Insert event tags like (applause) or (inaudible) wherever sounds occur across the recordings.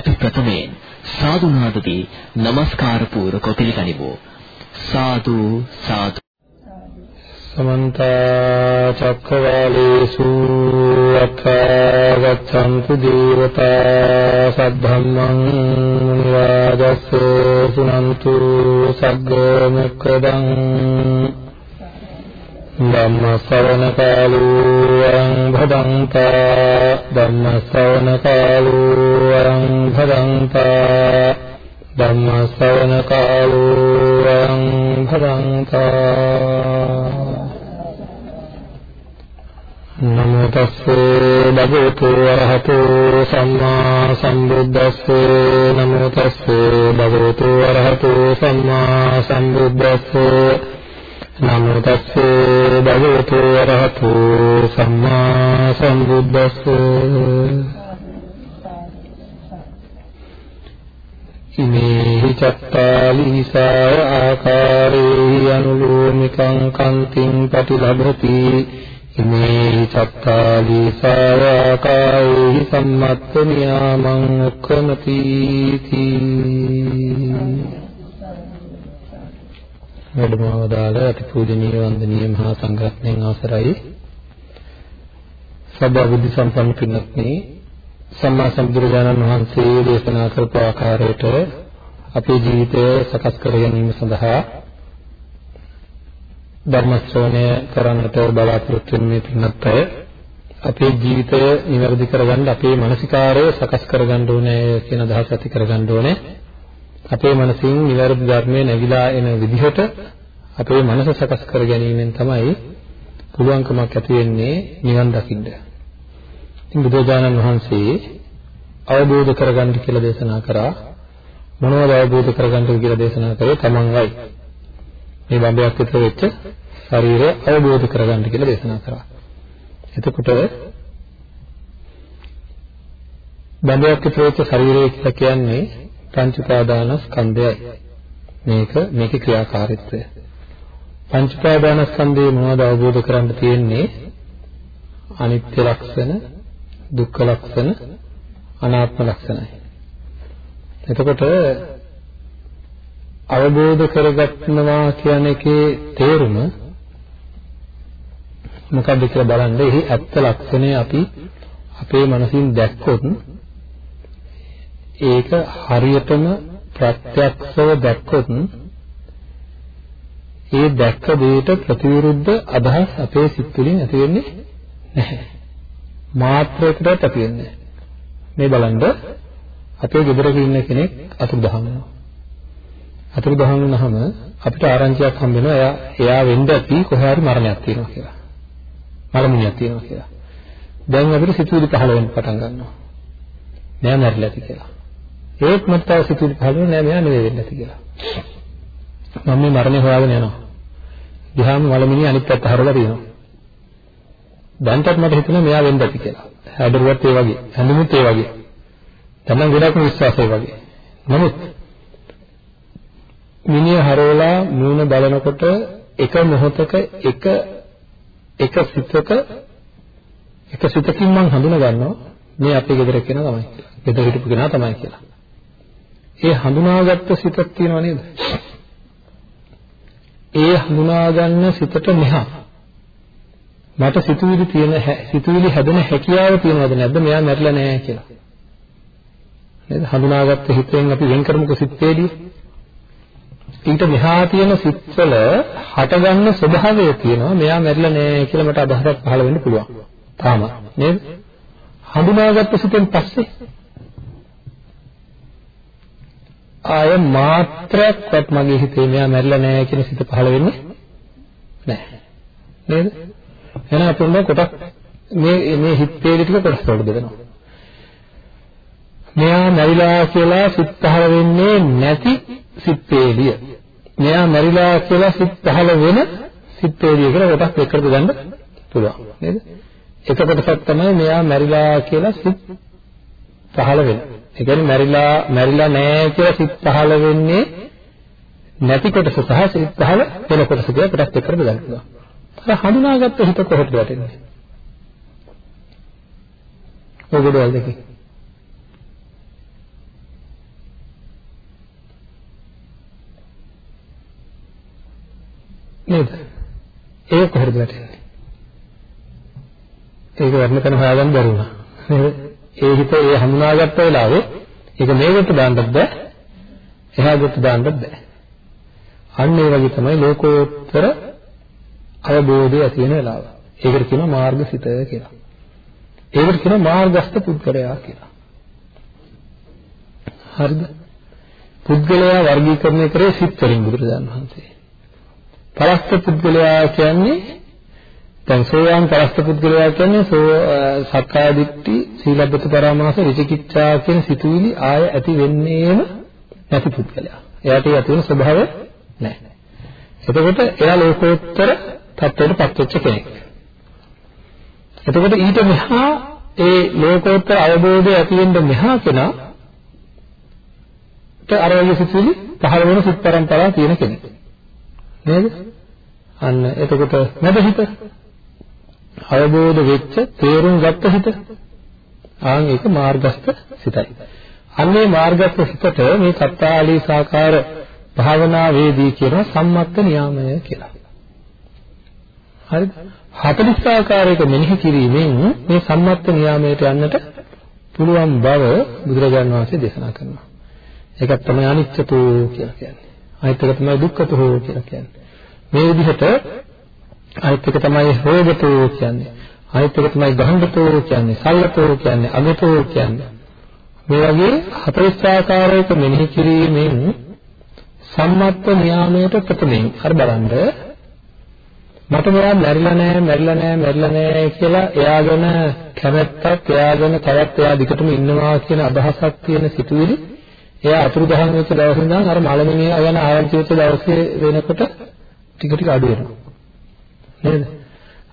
අපි ප්‍රථමයෙන් සාදු නාදදී নমස්කාර පූර්වක පිළිගනිමු. සාදු සාදු. සමන්ත චක්කවාලේසු අත්ථා ගච්ඡන්තු දේවතා සද්ධම්මං මුනි රාජස්ස සුනන්තු සග්ග මොක්ඛදං ධම්ම ශ්‍රවණ කාලෝ අං භදංතා ධම්ම ශ්‍රවණ කාලෝ අං භදංතා ධම්ම ශ්‍රවණ කාලෝ අං භදංතා නමෝ තස්සේ භගවතු වරහතෝ සම්මා සම්බුද්දස්සේ නමෝ තස්සේ භගවතු වරහතෝ සම්මා සම්බුද්දස්සේ නමෝ තස්සේ භගවතු වරහතෝ සම්මා සම්බුද්දස්සේ ඉමේ චත්තාලිසාය ආකාරේ අනුලෝමිකං කන්තිං පටිලබති ඉමේ චත්තාලි සාවාකායි සම්මත්ත නියාමං උක්කමති වැඩමවදාල අතිපූජනීය වන්දනීය මහා සංඝරත්නයන් අවසරයි සබ්බ බුද්ධ සම්පන්න පින්වත්නි සම්මා සම්බුදුරජාණන් වහන්සේ දේශනා කරපු ආකාරයට අපේ ජීවිතය සකස් කර ගැනීම සඳහා ධර්ම ශ්‍රවණය කරන්නට බලාපොරොත්තු වෙන මේ පින්වත් අය අපේ ජීවිතය නිවැරදි කරගන්න අපේ මානසිකාරය සකස් කරගන්න ඕනේ කියන අදහස ඇති කරගන්න ඕනේ. අපේ මනසින් නිවැරදි ධර්මයේ නැగిලා එන විදිහට අපේ මනස සකස් කර ගැනීමෙන් තමයි පුළුවන්කමක් ඇති වෙන්නේ නිවන් දකින්න. ඉතින් බුදුජානන් වහන්සේ අවබෝධ කරගන්න කියලා දේශනා කරා මොනවද අවබෝධ කරගන්න කියලා දේශනා කරේ තමන්වයි. මේ බඹයක් විතර වෙච්ච ශරීරය අවබෝධ කරගන්න කියලා දේශනා කරා. එතකොට බඹයක් විතර වෙච්ච ශරීරය කියලා කියන්නේ පංච උපාදානස්කන්ධයයි. මේක මේකේ ක්‍රියාකාරීත්වය. පංච උපාදානස්කන්ධයේ මොනවද අවබෝධ කරගන්න තියෙන්නේ? අනිත්‍ය ලක්ෂණ, දුක්ඛ ලක්ෂණ, අනාත්ම ලක්ෂණයි. එතකොට අවබෝධ කරගන්නවා කියන එකේ තේරුම මොකක්ද කියලා බලන්න එහි ඇත්ත ලක්ෂණය අපි අපේ මනසින් දැක්කොත් ඒක හරියටම ප්‍රත්‍යක්ෂව දැක්කොත් ඒ දැක්ක දෙයට ප්‍රතිවිරුද්ධ අදහස් අපේ සිත් තුළින් ඇති වෙන්නේ නැහැ. මාත්‍රයකටවත් ඇති වෙන්නේ මේ බලන්න අපේ ගෙදරක ඉන්න කෙනෙක් අතුරුදහන් වෙනවා. අතුරුදහන් වුණාම අපිට ආරංචියක් හම්බ වෙනවා එයා එයා වෙන්න ඇති කොහේ හරි මරණයක් තියෙනවා කියලා. මලමිණියක් තියෙනවා කියලා. දැන් අපිට සිතුවිලි පහළ වෙන්න පටන් ගන්නවා. නෑ මැරිලා ඇති කියලා. ඒත් මට තව සිතුවිලි පහළ වෙන්නේ නෑ මෙයා නෙවෙයි වෙන්න ඇති කියලා. මම මේ මරණය හොයාගෙන යනවා. ගියාම මලමිණිය අනිත් පැත්ත හරවලා තියෙනවා. දැන්ටත් මට හිතෙනවා මෙයා වෙන්න ඇති කියලා. හැඩරුවත් ඒ වගේ, හැඳුමුත් ඒ වගේ. තමන් ගොඩක්ම විශ්වාසය වගේ. නමුත් මිනිහ හරවලා මූණ බලනකොට එක මොහොතක එක එක සිතක එක සිතකින් මම හඳුනා ගන්නවා මේ අපේ ගෙදර කෙනා තමයි කියලා. ගෙදර හිටපු කෙනා තමයි කියලා. ඒ හඳුනාගත්ත සිතක් තියෙනව නේද? ඒ හඳුනා ගන්න සිතට මෙහා මට සිතුවිලි තියෙන සිතුවිලි හැදෙන හැකියාව තියෙනවද නැද්ද මෙයා මැරිලා නැහැ කියලා. නේද? හඳුනාගත්ත හිතෙන් අපි වෙන් කරමුකෝ සිත්තේදී ඊට මෙහා තියෙන සිත්වල හටගන්න ස්වභාවය තියෙනවා මෙයා මැරිලා නෑ කියලා මට අදහසක් පහළ වෙන්න පුළුවන්. තාම නේද? හඳුනාගත්ත සිතෙන් පස්සේ ආය මාත්‍රයක්වත් මගේ හිතේ මෙයා මැරිලා නෑ කියන සිත පහළ වෙන්නේ නෑ. නේද? එහෙනම් අපුන්න කොටක් මේ මේ හිත වේලි ටික කොටස් වලට බෙදනවා. මෙයා මැරිලා කියලා සිත් පහළ වෙන්නේ නැති සිත් වේලිය මෙයා මැරිලා කියලා සිත් පහළ වෙන සිත් වේදිය කියලා කොටස් දෙකකට ගන්න පුළුවන් නේද? එක කොටසක් තමයි මෙයා මැරිලා කියලා සිත් පහළ වෙන. ඒ කියන්නේ මැරිලා මැරිලා නෑ කියලා සිත් පහළ වෙන්නේ නැති කොටස සහ සිත් පහළ වෙන කොටස කියලා කොටස් දෙකකට ගන්න පුළුවන්. අර හඳුනාගත්ත හිත කොහොමද වැටෙන්නේ? ඔය ගොඩවල් දෙකේ. නේද? ඒක කොහෙද වැටෙන්නේ? ඒක වර්ණ කරන හොයාගන්න බැරි වුණා. නේද? ඒ හිත ඒ හඳුනාගත්ත වෙලාවේ ඒක මේකට දාන්නත් බෑ. එහාට දාන්නත් බෑ. අන්න ඒ වගේ තමයි ලෝකෝත්තර අවබෝධය ඇති වෙන වෙලාව. ඒකට කියනවා මාර්ගසිත කියලා. ඒකට කියනවා මාර්ගස්ත පුද්ගලයා කියලා. හරිද? පුද්ගලයා වර්ගීකරණය කරේ සිත් වලින් බුදුරජාණන් වහන්සේ. පරස්ත පුද්ගලයා කියන්නේ දැන් සෝවාන් පරස්ත පුද්ගලයා කියන්නේ සෝ සක්කාය දිට්ඨි සීලබ්බත පරාමාස විචිකිච්ඡා කියන සිතුවිලි ආය ඇති වෙන්නේම නැති පුද්ගලයා. එයාට ඒ ඇති වෙන ස්වභාවය නැහැ. එතකොට එයා ලෝකෝත්තර තත්ත්වයට පත්වෙච්ච කෙනෙක්. එතකොට ඊට මෙහා ඒ ලෝකෝත්තර අවබෝධය ඇති වෙන්න මෙහා කෙනා අර වගේ සිතුවිලි පහළ වෙන සිත් පරම්පරාව තියෙන කෙනෙක්. නේද? අන්න එතකොට නැදහිත අවබෝධ වෙච්ච තේරුම් ගත්ත හිත ආන් ඒක මාර්ගස්ත සිතයි. අන්නේ මාර්ගස්ත සිතට මේ සත්‍යාලී සාකාර භාවනා වේදී කියන සම්මත්ත නියාමය කියලා. හරිද? 40 ආකාරයක මෙනෙහි කිරීමෙන් මේ සම්මත්ත නියාමයට යන්නට පුළුවන් බව බුදුරජාණන් වහන්සේ දේශනා කරනවා. ඒකත් තමයි අනිත්‍යතෝ කියලා කියන්නේ. අනිත් එක තමයි දුක්ඛතෝ කියලා කියන්නේ. මේ විදිහට අනිත් එක තමයි රෝගතෝ කියන්නේ. අනිත් එක තමයි ගහඬතෝ කියන්නේ. සල්ලතෝ කියන්නේ. අගතෝ කියන්නේ. මේ වගේ හතරස් ආකාරයක මෙනෙහි කිරීමෙන් සම්මත්ත නියාමයට ප්‍රථමයෙන් හරි බලන්න මට මෙයා මැරිලා නෑ මැරිලා නෑ මැරිලා නෑ කියලා එයාගෙන කැමැත්තක් එයාගෙන තවත් එයා දිගටම ඉන්නවා කියන අදහසක් තියෙන සිතුවිලි එයා අතුරුදහන් වෙච්ච දවසේ ඉඳන් අර මලමිනිය යන ආරංචි වෙච්ච දවසේ වෙනකොට ටික ටික අඩු වෙනවා. නේද?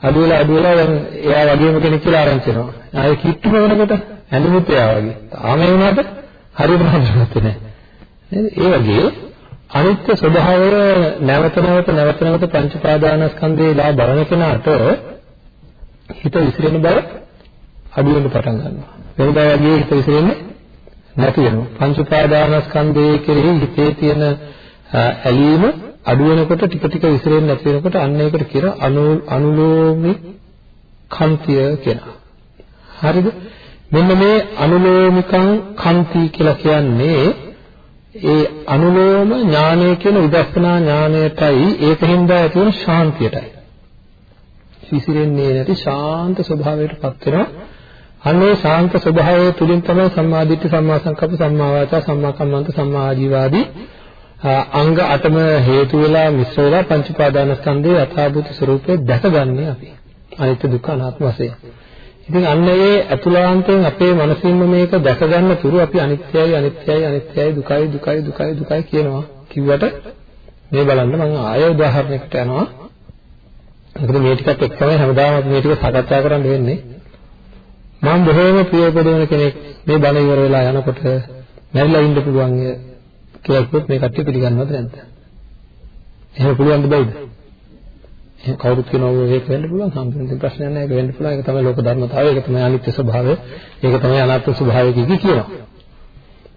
අඩු වෙලා අඩු වෙලා දැන් එයා වගේම කෙනෙක් කියලා ආරංචි වෙනවා. ආයේ කිට්ටු වෙනකොට ඇඳුමුත් එයා වගේ. තාම ඒ වුණාට හරියට හඳුනගත්තේ නැහැ. නේද? ඒ වගේ අනිත්‍ය ස්වභාවය නැවත නැවත නැවත නැවත පංච පාදානස්කන්ධේලා බලන කෙනාට හිත විසිරෙන බව අඩු වෙන්න පටන් ගන්නවා. වෙනදා වගේ හිත විසිරෙන්නේ නැති වෙනවා. පංච උපාදානස්කන්ධයේ කෙරෙහි හිතේ තියෙන ඇලීම අඩු වෙනකොට ටික ටික විසිරෙන්නේ නැති වෙනකොට අන්න ඒකට කියන අනුලෝමික කන්තිය කියනවා. හරිද? මෙන්න මේ අනුලෝමිකං කන්ති කියලා කියන්නේ ඒ අනුලෝම ඥානය කියන විදර්ශනා ඥානයටයි ඒකින්ද ඇති වෙන ශාන්තියටයි. විසිරෙන්නේ නැති ශාන්ත ස්වභාවයටපත් වෙනවා. අන්නේ ශාන්ත ස්වභාවය තුලින් තමයි සම්මා දිට්ඨි සම්මා සංකප්ප සම්මා වාචා සම්මා කම්මන්ත සම්මා ආජීවාදී අංග 8ම හේතු වෙලා මිශ්‍ර වෙලා පංච උපාදානස්කන්ධයේ යථාභූත ස්වરૂපය දැකගන්නේ අපි අනිත්‍ය දුක්ඛ අනාත්ම වශයෙන්. ඉතින් අන්න ඒ අතුලාන්තයෙන් අපේ මනසින්ම මේක දැකගන්න තුරු අපි අනිත්‍යයි අනිත්‍යයි අනිත්‍යයි දුකයි දුකයි දුකයි දුකයි කියනවා. කිව්වට මේ බලන්න මම ආය උදාහරණයකට යනවා. මොකද මේ ටිකත් එක්කම හැමදාම මේ ටික සාකච්ඡා කරන්න වෙන්නේ. මම බොහෝම ප්‍රියපදවන කෙනෙක් මේ බණ ඉවර වෙලා යනකොට මැරිලා ඉන්න පුළුවන් කියලා කිව්වොත් මේ කට්ටිය පිළිගන්නවද නැද්ද? එහෙම පුළුවන්ද බැයිද? එහෙම කවුරුත් කියනවා ඒක වෙන්න පුළුවන් සම්පූර්ණ ප්‍රශ්නයක් නැහැ ඒක වෙන්න පුළුවන් ඒක තමයි ලෝක ධර්මතාවය ඒක තමයි අනිත්‍ය ස්වභාවය ඒක තමයි අනාත්ම ස්වභාවය කිය කියනවා.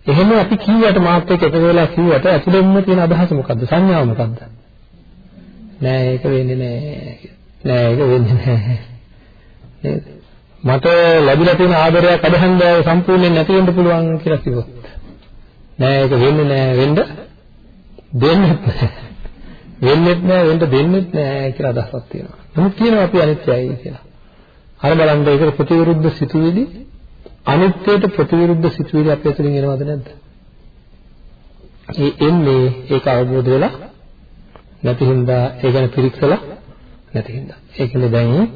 එහෙම අපි කිව්වට මාත් එක්ක එකතු වෙලා කිව්වට ඇතුළෙන්ම තියෙන අදහස මොකද්ද? සංඥාව මොකද්ද? නෑ ඒක වෙන්නේ නෑ. නෑ ඒක වෙන්නේ නෑ. නේද? මට ලැබිලා තියෙන ආදරයක් අදහන්න සම්පූර්ණයෙන් නැති වෙන්න පුළුවන් කියලා කිව්වොත් නෑ ඒක වෙන්නේ නෑ වෙන්න දෙන්නෙත් නෑ වෙන්නෙත් නෑ වෙන්න දෙන්නෙත් නෑ කියලා අදහසක් තියෙනවා. නමුත් කියනවා අපි අනිත්‍යයි කියලා. අර බලන්න ඒකට ප්‍රතිවිරුද්ධ සිතුවිලි අනිත්‍යයට ප්‍රතිවිරුද්ධ සිතුවිලි අපේ තුලින් එනවද නැද්ද? ඒ එන්නේ ඒක අවබෝධ වෙලා නැති හින්දා ඒ ගැන පිරික්සලා නැති හින්දා. ඒකනේ දැන්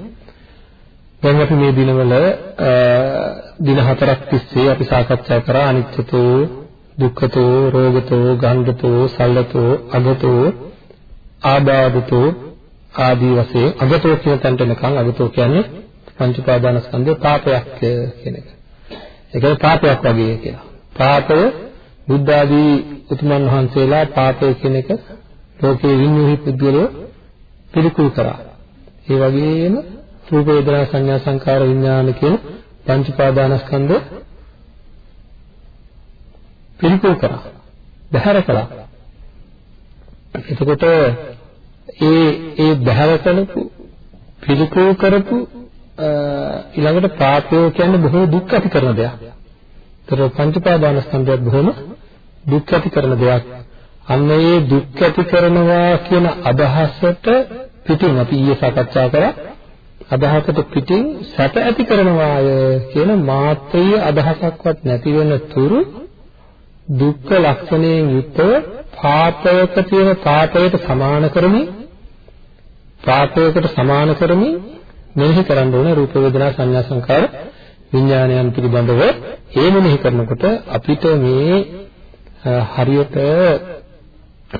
දැන් අපි මේ දිනවල දින හතරක් තිස්සේ අපි සාකච්ඡා කරා අනිත්‍යතෝ දුක්ඛතෝ රෝගතෝ ගන්ධතෝ සල්ලතෝ අගතෝ ආබාධතෝ ආදී වශයෙන් අගතෝ කියන තැනට එනකන් අගතෝ කියන්නේ පංච උපාදානස්කන්ධේ පාපයක් කියන එක. ඒ කියන්නේ පාපයක් වගේ කියලා. පාපය බුද්ධ ආදී උතුමන් වහන්සේලා පාපය කියන එක ලෝකේ විඤ්ඤාහි පුද්ගලයෝ පිළිකුල් කරා. ඒ වගේම රූප වේදනා සංඥා සංකාර විඥාන කියන පංච උපාදානස්කන්ධ පිළිකුල් කරා. බහැර කළා. එතකොට ඒ ඒ බහැර කරපු පිළිකුල් කරපු ඊළඟට පාපය කියන්නේ බොහෝ දුක් ඇති කරන දෙයක්. ඒතර පංච උපාදානස්කන්ධයත් බොහොම දුක් ඇති කරන දෙයක්. අන්න ඒ දුක් ඇති කරනවා කියන අදහසට පිටින් අපි ඊයේ සාකච්ඡා කරා අදහසට පිටින් සැප ඇති කරනවාය කියන මාත්‍රීය අදහසක්වත් නැති වෙන තුරු දුක්ඛ ලක්ෂණයෙන් යුක්තව පාපයක තියෙන පාපයට සමාන කරමින් පාපයකට සමාන කරමින් මෙනෙහි කරන්න ඕනේ රූප වේදනා සංඥා සංකාර විඥානයන් පිළිබඳව. ඒ මෙනෙහි කරනකොට අපිට මේ හරියට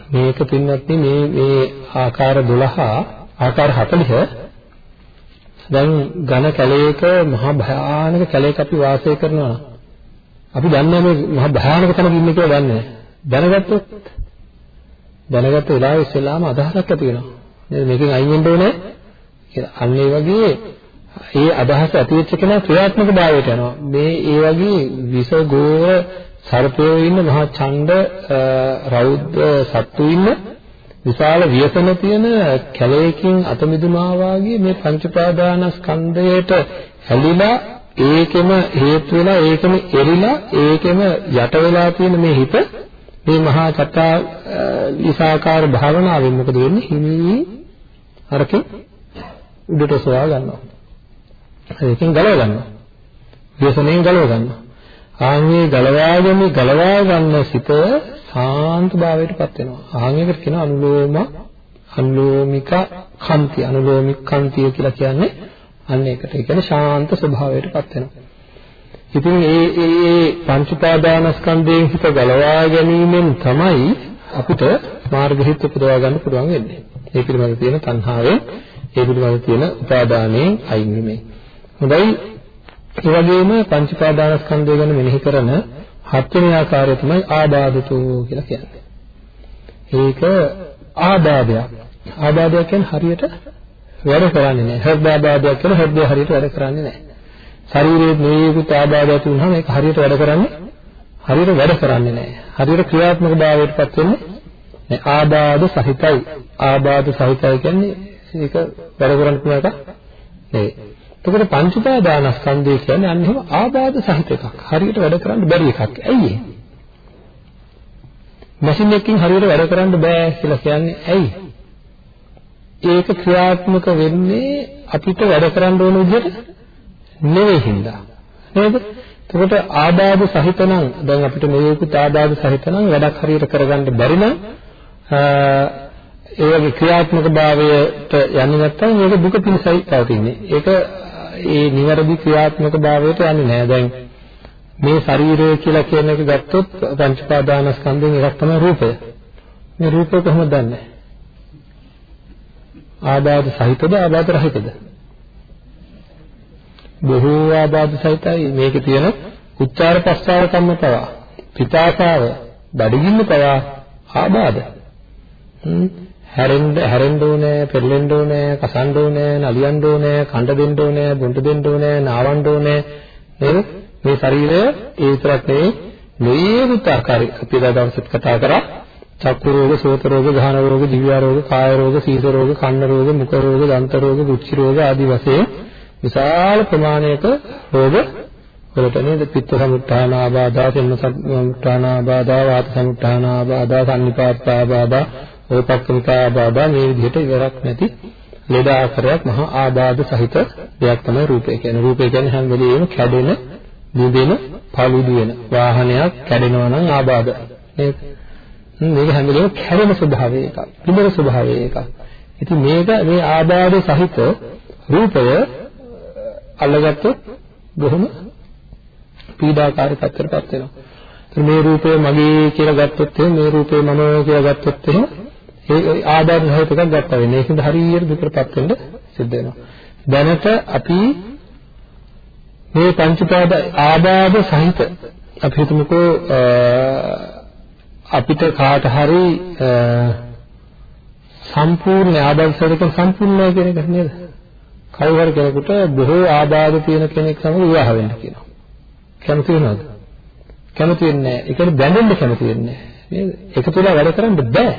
මේක පින්වත්නි මේ මේ ආකාර 12 ආකාර 40 දැන් ඝන කැලයක මහා භයානක කැලයක අපි වාසය කරනවා. අපි දන්නේ මේ මහා භයානක තැනක ඉන්නේ කියලා දන්නේ නැහැ. දැනගත්තොත් දැනගත්ත වෙලාවෙ ඉස්සෙල්ලාම අදහසක් ඇති වෙනවා. නේද? මේකෙන් අයින් වෙන්න ඕනේ කියලා. අන්න ඒ වගේ ඒ අදහස ඇති වෙච්ච කෙනා ක්‍රියාත්මක භාවයට යනවා. මේ ඒ වගේ විස ගෝර සර්පයෝ ඉන්න මහා ඡණ්ඩ රෞද්‍ර සත්තු ඉන්න විශාල ව්‍යසන තියෙන කැලයකින් අත මිදුණා වාගේ මේ පංච ප්‍රාදානස්කන්ධයට හැලිලා ඒකෙම හේතු වෙලා ඒකෙම එරිලා ඒකෙම යට වෙලා තියෙන මේ හිත මේ මහා චත්තා විසාකාර භාවනාවෙන් මොකද වෙන්නේ? හිමි අරකේ උඩට සොයා ගන්නවා. ඒකෙන් ගලව ගන්නවා. ව්‍යසනයෙන් ගලව ගන්නවා. ආන්ගේ ගලවාගෙන ගලවා ගන්න සිත සාන්ත භාවයටපත් වෙනවා. ආන් එකට කියන අනුලෝම අනුලෝමික කන්ති. අනුලෝමික කන්තිය කියලා කියන්නේ අන්න ඒකට. ඒ කියන්නේ ශාන්ත ස්වභාවයටපත් වෙනවා. ඉතින් ඒ ඒ පංච උපාදානස්කන්ධයෙන් හිත ගලවා ගැනීමෙන් තමයි අපිට මාර්ගහිත උපදවා ගන්න පුළුවන් වෙන්නේ. ඒ පිළිබඳව තියෙන තණ්හාවෙන් ඒ පිළිබඳව තියෙන උපාදානයෙන් අයින් වීමෙන්. හොඳයි ඒ වගේම පංච පාදානස්කන්ධය ගැන මෙනෙහි කරන හත්වෙනි ආකාරය තමයි ආබාධතු කියලා කියන්නේ. ඒක ආබාධයක්. ආබාධයක් කියන්නේ හරියට වැඩ කරන්නේ නැහැ. හෘදයාබාධයක් කියන හෘදය හරියට වැඩ කරන්නේ නැහැ. ශරීරයේ මේකුත් ආබාධයක් වුණාම ඒක හරියට වැඩ කරන්නේ හරියට වැඩ කරන්නේ නැහැ. හරියට ක්‍රියාත්මක භාවයටපත් වෙන්නේ නැහැ. ආබාධ සහිතයි. ආබාධ සහිතයි කියන්නේ ඒක වැඩ කරන්න පුළුවන් එකක් නෙවෙයි. එතකොට පංච උපාදානස්කන්ධය කියන්නේ අන්න එහෙම ආබාධ සහිත එකක්. හරියට වැඩ කරන්න බැරි එකක්. ඇයි ඒ? මැෂින් එකකින් හරියට වැඩ කරන්න බෑ කියලා කියන්නේ ඇයි? ඒක ක්‍රියාත්මක වෙන්නේ අපිට වැඩ කරන්න ඕන විදිහට නෙවෙයි හින්දා. නේද? එතකොට ආබාධ සහිත නම් දැන් අපිට මේකුත් ආබාධ සහිත නම් වැඩක් හරියට කරගන්න බැරි නම් ඒ වගේ ක්‍රියාත්මක භාවයට යන්නේ නැත්නම් මේක දුක පිණිසයි පවතින්නේ. ඒක ඒ නිවැරදි ක්‍රියාත්මක භාවයට යන්නේ නැහැ. දැන් මේ ශරීරය කියලා කියන එක ගත්තොත් පංච පාදානස්කන්ධෙන් එකක් තමයි රූපය. මේ රූපය කොහොමද දන්නේ? ආබාධ සහිතද ආබාධ රහිතද? බොහෝ ආබාධ සහිතයි මේකේ තියෙන උච්චාර ප්‍රස්තාව කම්ම පවා පිතාසාව බඩගින්න පවා ආබාධ. හැරෙන්න හැරෙන්න ඕනේ, පෙරලෙන්න ඕනේ, කසන්න ඕනේ, නලියන්න ඕනේ, කණ්ඩ දෙන්න ඕනේ, බොණ්ඩ දෙන්න ඕනේ, නාවන්න ඕනේ. නේද? මේ ශරීරය ඒ විතරක් නෙවෙයි මේකුත් ආකාරي අපි එදා දවසෙත් කතා කරා චක්කු රෝග, සෝත රෝග, ගහන රෝග, දිව්‍ය රෝග, කාය රෝග, සීස රෝග, කන්න රෝග, මුඛ රෝග, දන්ත රෝග, කුච්චි රෝග ආදී වශයෙන් විශාල ප්‍රමාණයක රෝග වලට නේද පිත්ත සමුත්ථාන ආබාධා, සෙන්න සමුත්ථාන ආබාධා, වාත සමුත්ථාන ආබාධා, සම්නිපාත ආබාධා ඕපක්කමිකා ආබාධා මේ විදිහට ඉවරක් නැති ලෙඩ ආකාරයක් මහා ආබාධ සහිත දෙයක් තමයි රූපය කියන්නේ. රූපය කියන්නේ හැම වෙලෙම කැඩෙන, නිදෙන, paludu වෙන. වාහනයක් කැඩෙනවා නම් ආබාධ. නේද? මේක හැම වෙලෙම කැඩෙන ස්වභාවය එකක්. පිළිබඳ ස්වභාවය එකක්. ඉතින් මේක මේ ආබාධ සහිත රූපය අල්ලගත්තොත් බොහොම පීඩාකාරී තත්ත්වයකටපත් වෙනවා. මේ රූපය මගේ කියලා ගත්තොත් එහෙම මේ රූපය මම කියලා ගත්තොත් එහෙම ඒ ආදාන සහිත එකක් ගත්තා වෙන්නේ. ඒකෙන්ද හරියට දුකටපත් වෙන්න සිද්ධ වෙනවා. දැනට අපි මේ පංචපාද ආදාද සහිත අපි හිතමුකෝ අපිට කාට හරි සම්පූර්ණ ආදර්ශයක සම්පූර්ණයි කියන එක නේද? කවුරු හරි කෙනෙකුට බොහෝ ආබාධ තියෙන කෙනෙක් සමග විවාහ වෙන්න කියනවා. කැමති වෙනවද? කැමති වෙන්නේ නැහැ. ඒකට බැඳෙන්න කැමති වෙන්නේ නැහැ. නේද? එකතු වෙලා වැඩ කරන්න බෑ.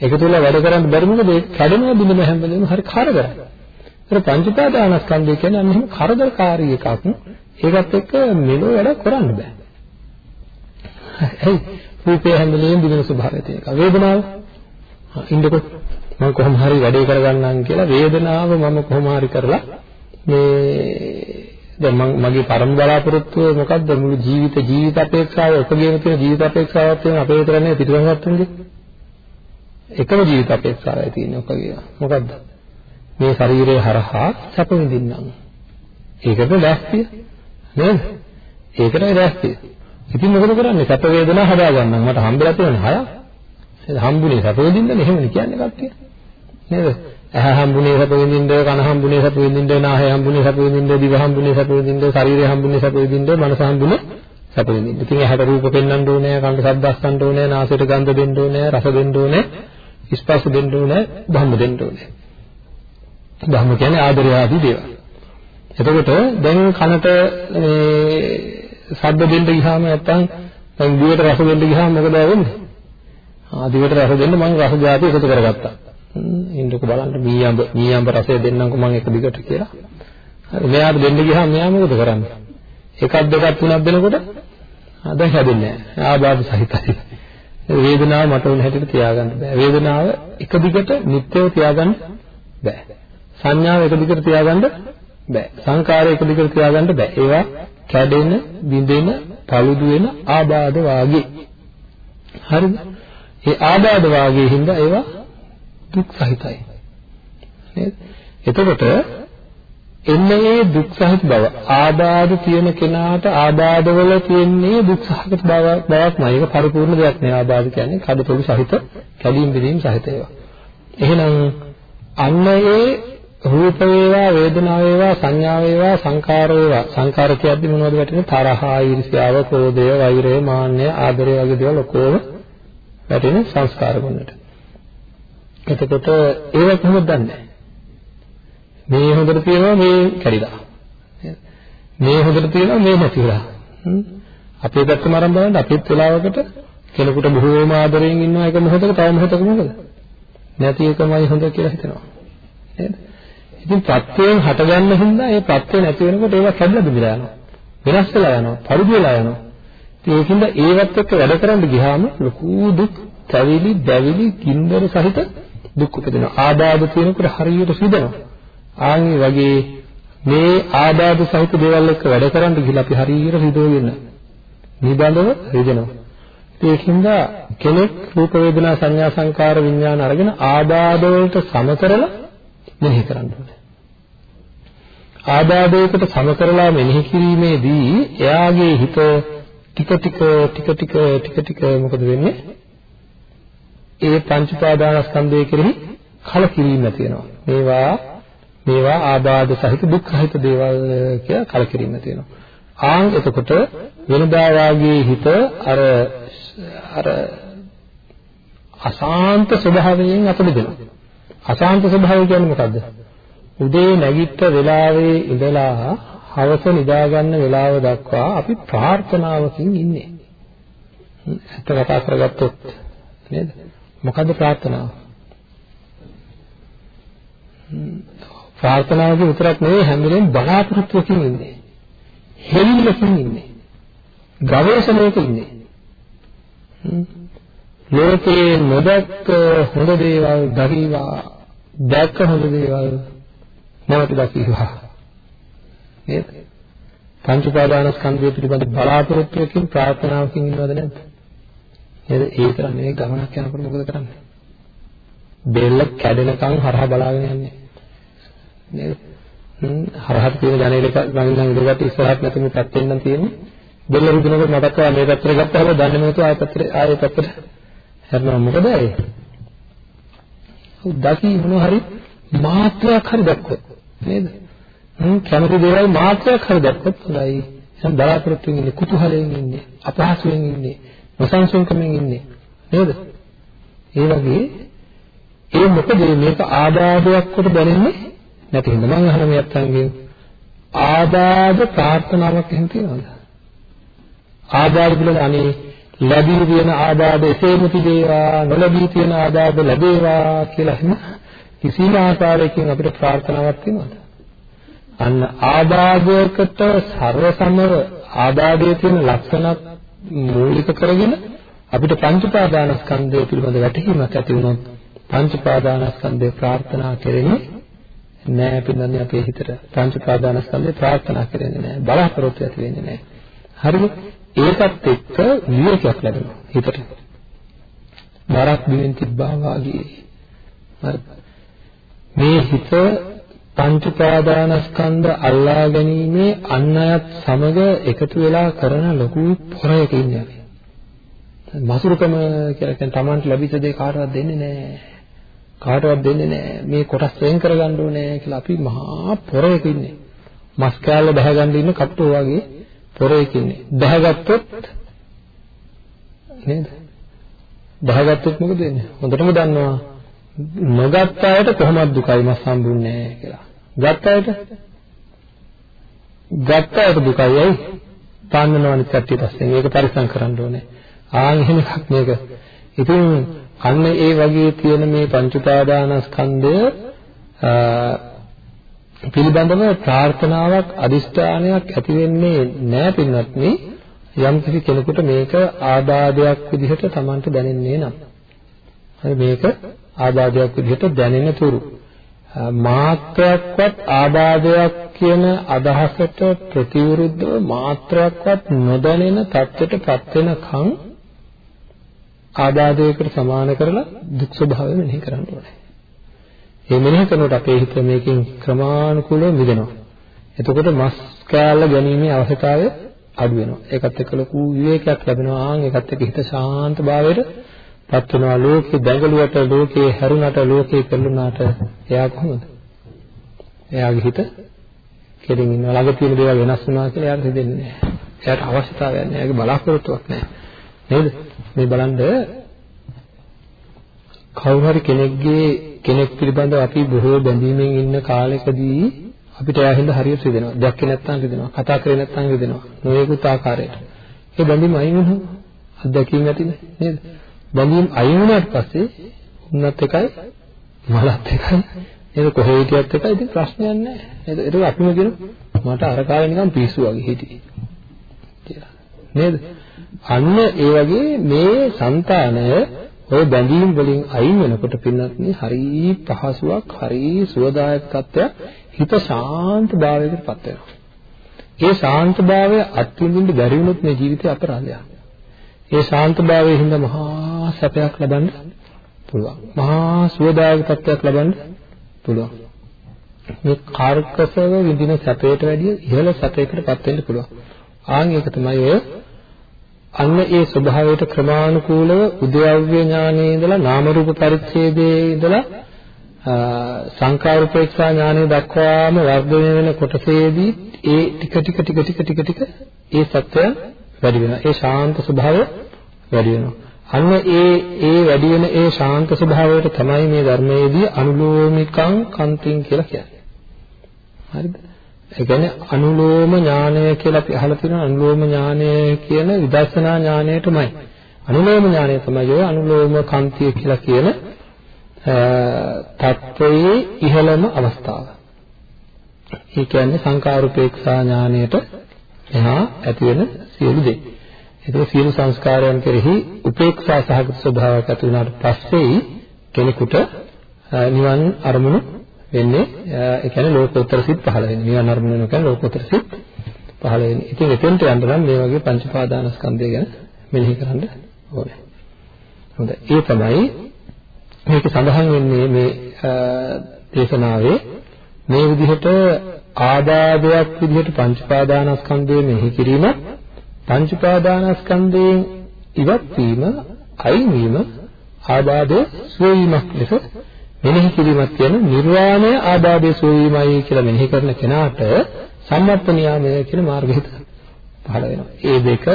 එකතු වෙලා වැඩ කරන්න බැරි මොකද ඒ කැඩෙනවා බිඳෙනවා හැම වෙලේම හරි කරදරයි. ඒක පංචපාදානස්කන්ධය කියන්නේ අන්න එහෙම කරදරකාරී එකක්. ඒකත් එක්ක මෙලෝ වැඩ කරන්න බෑ. හරි. රූපය හැම වෙලේම බිඳෙන ස්වභාවය තියෙන එක. වේදනාව? ඉන්නකොට මම කොහොම හරි වැඩේ කරගන්නම් කියලා වේදනාව මම කොහොම හරි කරලා මේ දැන් මම මගේ පරම බලාපොරොත්තුව මොකද්ද? මුළු ජීවිත ජීවිත අපේක්ෂාව එකගේම තියෙන ජීවිත අපේක්ෂාවක් තියෙන අපේ විතරනේ පිටිපස්සට එකම ජීවිත අපේක්ෂාවයි තියෙන්නේ ඔකගේ මොකද්ද? මේ ශරීරය හරහා සැප විඳින්නම්. ඒකට දැස්තිය? නේද? ඒකටයි දැස්තිය. ඉතින් මොකද කරන්නේ? සැප වේදනා හදාගන්නම්. මට හම්බෙලා තියෙන හයක්. නේද හම්බුනේ සැප විඳින්න එහෙමනේ කියන්නේ කට්ටිය නේද? ඇහැ හම්බුනේ සැප විඳින්න කන හම්බුනේ සැප විඳින්න නාහය හම්බුනේ සැප විඳින්න දිව හම්බුනේ සැප විඳින්න ශරීරය හම්බුනේ සැප විඳින්න මනස හම්බුනේ සැප විඳින්න. ඉතින් ඇහැට රූප පෙන්වන්න ඕනේ කනට ශබ්ද අස්සන්න ඕනේ නාසයට ගන්ධ දෙන්න ඕනේ රස දෙන්න ඕනේ ස්පර්ශ දෙන්න ඕනේ ධම්ම දෙන්න ඕනේ. ධම්ම කියන්නේ ආදරය ආදී දේවල්. එතකොට දැන් කනට මේ ශබ්ද දෙන්න ගියාම නැත්තම් දැන් දිවට රස දෙන්න ගියාම මොකද වෙන්නේ ආදිවට රස දෙන්න මම රස જાති එකතු කරගත්තා. ඉන්නක බලන්න මීයඹ මීයඹ රසය දෙන්නම්කෝ මම එක දිගට කියලා. හරි මෙයාට දෙන්න ගියාම මෙයා මොකද කරන්නේ? එකක් දෙකක් තුනක් දෙනකොට දැන් හැදෙන්නේ නැහැ. ආබාධ සහිතයි. වේදනාව මට උන හැටියට තියාගන්න බෑ. වේදනාව එක දිගට නිත්‍යව තියාගන්න බෑ. සංඥාව එක දිගට තියාගන්න බෑ. සංකාරය එක දිගට තියාගන්න බෑ. ඒවා කැඩෙන, බිඳෙන, paludu වෙන ආබාධ වාගේ. හරිද? ඒ ආබාධ වාගේ හින්දා ඒවා දුක් සහිතයි. නේද? එතකොට එන්නේ ඒ දුක් සහිත බව. ආබාධ තියෙන කෙනාට ආබාධවල තියෙන්නේ දුක් සහිත බව බවක්මයි. ඒක පරිපූර්ණ දෙයක් නෑ ආබාධ කියන්නේ කඩතොළු සහිත, කැඩීම් බිඳීම් සහිත ඒවා. එහෙනම් අන්න ඒ රූප වේවා වේදනා වේවා සංඥා වේවා සංකාර වේවා සංකාර කියද්දි මොනවද වැටෙන්නේ තරහා ඊර්ෂ්‍යාව ක්‍රෝධය වෛරය මාන්නය ආදරය වගේ දේවල් ඔක්කොම වැටෙන සංස්කාර ගුණට. එතකොට ඒක කොහොමද දන්නේ? මේ හොඳට තියෙනවා මේ කැඩිලා. මේ හොඳට තියෙනවා මේ නැතිලා. අපේ පැත්තම අරන් බලන්න අපිත් වෙලාවකට කෙනෙකුට බොහෝම ආදරයෙන් ඉන්නවා එක මොහොතක තව මොහොතක මොකද? නැති එකමයි හොඳ කියලා හිතනවා. නේද? ඉතින් ප්‍රත්‍යයෙන් හටගන්න හින්දා ඒ ප්‍රත්‍ය නැති වෙනකොට ඒවා කැඩලා බිඳලා යනවා. වෙනස් වෙලා යනවා, පරිදි වෙලා යනවා. ඒකින්ද ඒවත් එක්ක වැඩ කරන්න ගියාම ලොකු දුක්, තැවිලි, දැවිලි, කින්දර සහිත දුක් උපදිනවා. ආබාධ තියෙනකොට හරියට සිදෙනවා. ආන්ගේ වගේ මේ ආබාධ සහිත දේවල් එක්ක වැඩ කරන්න ගිහලා අපි හරියට රිදවගෙන නිබඳව රිදෙනවා. ඒකින්ද කෙනෙක් රූප වේදනා සංඥා සංකාර විඥාන අරගෙන ආබාධ වලට සම කරලා මෙනෙහි කරන්න ඕනේ. ආබාධයකට සම කරලා මෙනෙහි කිරීමේදී එයාගේ හිත ටික ටික ටික ටික ටික ටික මොකද වෙන්නේ? ඒ පංච පාදානස්කන්ධය කෙරෙහි කලකිරීම නැති වෙනවා. මේවා මේවා ආබාධ සහිත දුක් සහිත දේවල් කියලා කලකිරීම නැති වෙනවා. ආන් එතකොට වෙනදා වාගේ හිත අර අර අසාන්ත ස්වභාවයෙන් අත බෙදෙනවා. අසාන්ත ස්වභාවය කියන්නේ මොකද්ද? උදේ නැගිට වෙලාවේ ඉඳලා හවස නිදා ගන්න වෙලාව දක්වා අපි ප්‍රාර්ථනාවකින් ඉන්නේ. ඇත්ත කතා කරගත්තොත් නේද? මොකද්ද ප්‍රාර්ථනාව? ප්‍රාර්ථනාවක විතරක් නෙවෙයි හැම වෙලේම බලාපොරොත්තුවකින් ඉන්නේ. හෙල්ලකින් ඉන්නේ. ගවේෂණයක ඉන්නේ. ලෝකේ නොදැක්ක හොඳ දේවල් දකිවා දැක්ක හොඳ දේවල් නැවත දකිවා නේද? පංච උපාදානස්කන්ධය පිළිබඳ බලාපොරොත්තුවකින් ප්‍රාර්ථනාවකින් ඉන්නවද නැද්ද? නේද? ඒ තරම් නෙවෙයි ගමනක් යනකොට මොකද කරන්නේ? බෙල්ල කැඩෙනකන් හරහා බලාගෙන යන්නේ. නේද? හරහට තියෙන ජනේලක ළඟින් නම් ඉඳගත් ඉස්සරහට නැතුම පැත්තෙන් නම් තියෙන්නේ. බෙල්ල රිදෙනකොට මතක් කරලා මේ පැත්තට ගත්තාම දන්නේ නැතුව ආයෙ පැත්තට ආයෙ පැත්තට හැරෙනවා මොකද ඒ? දකි මොනවා හරි මාත්‍රයක් හරි දැක්කොත් නේද? හ්ම් කැමති දේවල් මාත්‍රයක් හරි දැක්කොත් හොඳයි. එහෙනම් බලාපොරොත්තු වෙන්නේ කුතුහලයෙන් ඉන්නේ, අපහසුයෙන් ඉන්නේ, නොසන්සුන්කමෙන් ඉන්නේ නේද? ඒ වගේ ඒ මොකද මේක ආබාධයක් කොට දැනෙන්නේ නැති හින්දා මම අහන මේ අත්ංගෙන් ආබාධ ප්‍රාර්ථනාවක් එහෙම තියනවද? ආබාධ කියලා අනේ ලැබී තියෙන ආබාධ එසේම තිබේවා නොලැබී තියෙන ආබාධ ලැබේවා කියලා එහෙම කිසිම ආකාරයකින් අපිට ප්‍රාර්ථනාවක් තියෙනවද? අන්න ආබාධයකට ਸਰව සමව ආබාධයේ තියෙන ලක්ෂණත් මූලික කරගෙන අපිට පංච පාදානස්කන්ධය පිළිබඳ වැටහීමක් ඇති වුණොත් පංච පාදානස්කන්ධය ප්‍රාර්ථනා කරන්නේ නෑ පින්නන්නේ අපේ හිතට. පංච පාදානස්කන්ධය ප්‍රාර්ථනා කරන්නේ නෑ. බලාපොරොත්තු ඇති වෙන්නේ නෑ. හරිද? ඒකත් එක්ක විවේකයක් ලැබෙනවා හිතට බරක් බිමින් තිබ්බා වාගේ හරි මේ හිත පංච පාදානස්කන්ධ අල්ලා ගැනීමේ අන් අයත් සමග එකතු වෙලා කරන ලොකු පොරයක ඉන්නේ අපි. මසුරුකම කියලා කියන්නේ Tamanට ලැබිච්ච දේ කාටවත් දෙන්නේ නැහැ. කාටවත් දෙන්නේ නැහැ. මේ කොටස් වෙන් කරගන්න ඕනේ කියලා අපි මහා පොරයක ඉන්නේ. මස් කෑල්ල බහගන්න ඉන්න කට්ටෝ වගේ පොරයක ඉන්නේ. බහගත්තොත් නේද? බහගත්තොත් මොකද වෙන්නේ? හොඳටම දන්නවා නොගත් අයට කොහොමද දුකයි මස් හම්බුන්නේ නැහැ කියලා. ගත් අයට ගත් අයට දුකයි ඇයි? පාන්නනවා අනිත් කට්ටිය පස්සෙන්. ඒක පරිස්සම් කරන්න ඕනේ. ආන් එහෙම එකක් මේක. ඉතින් අන්න ඒ වගේ තියෙන මේ පංච උපාදානස්කන්ධය පිළිබඳව ප්‍රාර්ථනාවක් අදිෂ්ඨානයක් ඇති වෙන්නේ නැහැ පින්වත් මේ යම් කිසි කෙනෙකුට මේක ආබාධයක් විදිහට Tamanට දැනෙන්නේ නම්. හරි මේක ආබාධයක් විදිහට දැනෙන තුරු මාත්‍රයක්වත් ආබාධයක් කියන අදහසට ප්‍රතිවිරුද්ධව මාත්‍රයක්වත් නොදැනෙන தත්ත්වයටපත් වෙනකන් ආබාධයකට සමාන කරලා දුක් ස්වභාවය මෙනෙහි කරන්න ඕනේ. මේ මෙනෙහි කරනකොට අපේ හිත මේකෙන් ක්‍රමානුකූලව මිදෙනවා. එතකොට මස් කෑල්ල ගැනීමේ අවශ්‍යතාවය අඩු වෙනවා. ඒකත් එක්ක ලොකු විවේකයක් ලැබෙනවා. ආන් ඒකත් එක්ක හිත ශාන්ත භාවයට පත් වෙනවා ලෝකේ දැඟලුවට ලෝකේ හැරුණට ලෝකේ පෙළුණාට එයා කොහොමද? එයාගේ හිත කෙලින් ඉන්නවා ළඟ තියෙන දේවල් වෙනස් වුණා කියලා එයාට හිතෙන්නේ නැහැ. එයාට අවශ්‍යතාවයක් නැහැ. එයාගේ බලාපොරොත්තුවක් නැහැ. නේද? මේ බලන්න කවුරු හරි කෙනෙක්ගේ කෙනෙක් පිළිබඳව අපි බොහෝ බැඳීමෙන් ඉන්න කාලෙකදී අපිට එයා හින්දා හරියට රිදෙනවා. දැක්කේ නැත්නම් රිදෙනවා. කතා කරේ නැත්නම් රිදෙනවා. නොයෙකුත් ආකාරයට. ඒ බැඳීම අයින් වුණොත් අත්දැකීම් ඇතිනේ නේද? බැඳීම් අයින් වුණාට පස්සේ උන්නත් එකයි මලත් එකයි නේද කොහේ හිටියත් එකයි ඉතින් ප්‍රශ්නයක් නැහැ නේද ඒක අපිම කියන මට අර කාලේ නිකන් පිස්සු වගේ හිටියේ කියලා නේද අන්න ඒ වගේ මේ సంతානය ඔය බැඳීම් වලින් අයින් වෙනකොට පින්නත් හරි පහසුවක් හරි සුවදායක තත්ත්වයක් හිත ශාන්ත භාවයකටපත් වෙනවා ඒ ශාන්ත භාවය අත්විඳින්න බැරි වුණොත් මේ ජීවිතේ අපරාධයක් ඒ ශාන්තභාවයේ හින්දා මහා සැපයක් ලබන්න පුළුවන්. මහා සුවදායක තත්ත්වයක් ලබන්න පුළුවන්. මේ කාර්කසව විඳින සැපයට වැඩිය ඉහළ සැපයකටපත් වෙන්න පුළුවන්. ආන් ඒක තමයි ඔය අන්න ඒ ස්වභාවයට ක්‍රමානුකූලව උද්‍යව්‍ය ඥානයේ ඉඳලා නාම රූප පරිච්ඡේදයේ ඉඳලා සංකාරූපේක්ෂා ඥානය දක්වාම වර්ධනය වෙන කොටසේදී ඒ ටික ටික ටික ටික ටික ටික ඒ සත්‍යය වැඩි වෙනවා. ඒ ශාන්ත ස්වභාවය වැඩි වෙනවා. අන්න ඒ ඒ වැඩි වෙන ඒ ශාන්ත ස්වභාවයට තමයි මේ ධර්මයේදී අනුලෝමිකං කන්තිං කියලා කියන්නේ. හරිද? ඒ කියන්නේ අනුලෝම ඥානය කියලා අපි අහලා තියෙනවා අනුලෝම ඥානය කියන විදර්ශනා ඥානයටමයි. අනුලෝම ඥානය තමයි ඔය අනුලෝම කන්තිය කියලා කියන තත්ත්වයේ ඉහළම අවස්ථාව. ඒ කියන්නේ සංකාරුපේක්ෂා ඥානයට එහා ඇති වෙන සියලු දේ. ඒක සියලු සංස්කාරයන් කෙරෙහි උපේක්ෂා සහගත ස්වභාවයක් ඇති වුණාට පස්සේ කෙනෙකුට නිවන් අරමුණු වෙන්නේ ඒ කියන්නේ ලෝකෝත්තර සිත් පහළ වෙන්නේ. නිවන් අරමුණ වෙනවා කියන්නේ ලෝකෝත්තර සිත් පහළ වෙන්නේ. ඉතින් එතෙන්ට යන්න නම් මේ වගේ පංච පාදානස්කන්ධය ගැන මෙනෙහි කරන්න ඕනේ. හොඳයි. ඒ තමයි මේක සඳහන් වෙන්නේ මේ දේශනාවේ මේ විදිහට ආදාදයක් විදිහට පංච පාදානස්කන්ධය මෙහි කිරීම පංච පාදානස්කන්ධයෙන් ඉවත් වීම අයින් වීම ආදාදයේ සුවීමක් ලෙස මෙනෙහි කිරීමක් කියන නිර්වාණය ආදාදේ සෝවීමයි කියලා මෙනෙහි කරන කෙනාට සම්මත්ත නියාමය කියන මාර්ගහිත පහළ වෙනවා. ඒ දෙක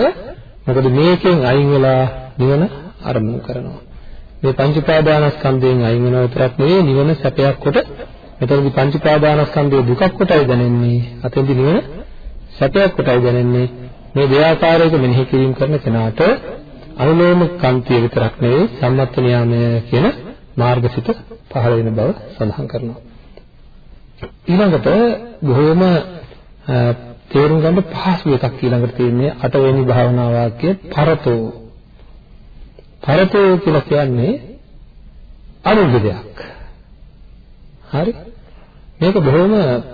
මොකද මේකෙන් අයින් වෙලා නිවන අරමුණු කරනවා. මේ පංච පාදානස්කන්ධයෙන් අයින් වෙනව විතරක් නෙවෙයි නිවන සැපයක් කොට මෙතනදි පංච පාදානස්කන්ධයේ දුකක් කොටයි දැනෙන්නේ. අතෙන්දි නිවන සැපයක් කොටයි දැනෙන්නේ. මේ දෙආකාරයක මෙනෙහි කිරීම කරන කෙනාට අනුලෝම කන්තිය විතරක් නෙවෙයි සම්මත්ත නියාමය කියන මාර්ගසිත පහළ වෙන බව සඳහන් කරනවා. ඊළඟට බොහෝම තේරුම් ගන්න පහසු එකක් ඊළඟට තියෙන්නේ අටවෙනි භාවනා වාක්‍යය පරතෝ. පරතෝ කියලා කියන්නේ අනුග දෙයක්. හරි? මේක බොහොම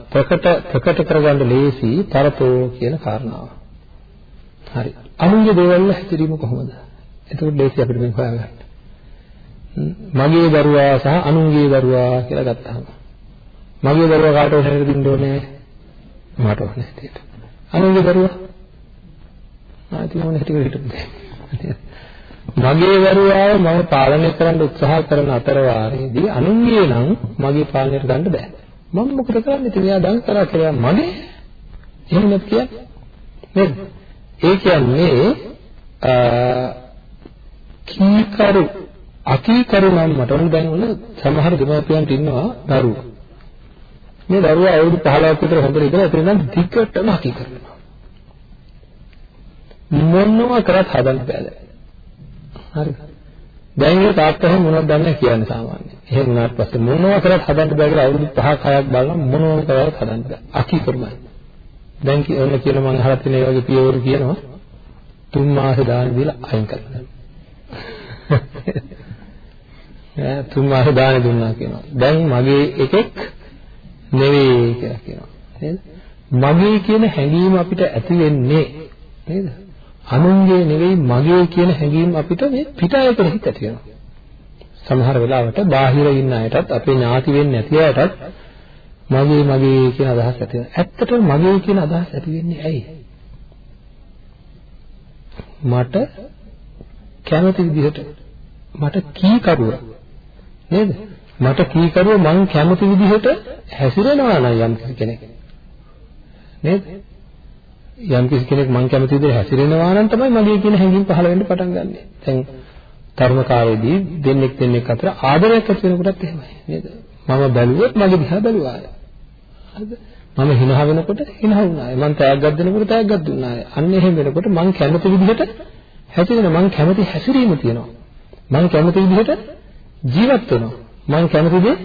ප්‍රකට ප්‍රකට කරගන්න ලේසි පරතෝ කියන කාරණාව. හරි. අනුන්ගේ දේවල් හැසිරීම කොහොමද? එතකොට ලේසි අපිට මේක හොයාගන්න. මගේ දරුවා සහ අනුන්ගේ දරුවා කියලා ගත්තාම මගේ දරුවා කාටවත් හැරෙන්න ඕනේ මට ඕනේ හැටියට. අනුන්ගේ දරුවා ආති ඕනේ හැටියට හිටපොද. මගේ දරුවාව මම පාලනය කරන්න උත්සාහ කරන අතර වාරයේදී අනුන්ගේ නම් මගේ පාලනයට ගන්න බෑ. මම මොකද කරන්නේ? ඉතින් එයා දන් කරා කියලා මගේ එහෙම නැත් කියන්නේ. නේද? ඒ කියන්නේ කීකරු අකීකරු නම් මට උන් දැන් උන සමහර දෙමාපියන්ට ඉන්නවා දරුවෝ. මේ දරුවා අවුරුදු 15ක් විතර හොඳට ඉඳලා එතන නම් දිගටම අකීකරනවා. මොනවා කරත් හදන්න බෑ. හරි. දැන් ඒ තාත්තා හැම මොනවද දන්නේ කියන්නේ සාමාන්‍යයෙන්. එහෙම වුණාට පස්සේ මොනවා කරත් හදන්න බෑ කියලා අවුරුදු 5ක් 6ක් බලලා මොනවා කරත් හදන්න බෑ. අකීකරුමයි. දැන් ඕන කියලා මම අහලා තියෙන ඒ වගේ පියවරු කියනවා තුන් මාස දාන දීලා අයින් කරනවා. ඈ තුන් මාස දාන දුන්නා කියනවා. දැන් මගේ එකෙක් නෙවෙයි කියලා කියනවා. නේද? මගේ කියන හැඟීම අපිට ඇති වෙන්නේ නේද? අනුන්ගේ නෙවෙයි මගේ කියන හැඟීම අපිට මේ පිටායකට හිත ඇති වෙනවා. සමහර වෙලාවට බාහිර ඉන්න අයටත් අපේ ඥාති වෙන්නේ නැති අයටත් මගේ මගේ කියන අදහස් ඇති වෙනවා. ඇත්තටම මගේ කියන අදහස් ඇති වෙන්නේ ඇයි? මට කැමති විදිහට මට කී කරුව නේද? මට කීකරුව මං කැමති විදිහට හැසිරෙනවා නම් යම් කෙනෙක් නේද? යම් කෙනෙක් මං කැමති විදිහට හැසිරෙනවා නම් තමයි මගේ කියන හැඟීම් පහළ වෙන්න පටන් ගන්නෙ. දැන් තරුණ කාලේදී දෙන්නෙක් දෙන්නෙක් අතර ආදරයක් ඇති වෙනකොටත් එහෙමයි නේද? මම බැලුවොත් මගේ දිහා බැලුවාය. හරිද? මම hina වෙනකොට hina වුණාය. මං තෑග්ගක් දෙනකොට තෑග්ගක් දුන්නාය. අන්න එහෙම වෙනකොට මං කැමති විදිහට හැසිරෙන මං කැමති හැසිරීම තියෙනවා. මං කැමති විදිහට ජීවත් වෙනවා. මම කැමති දේ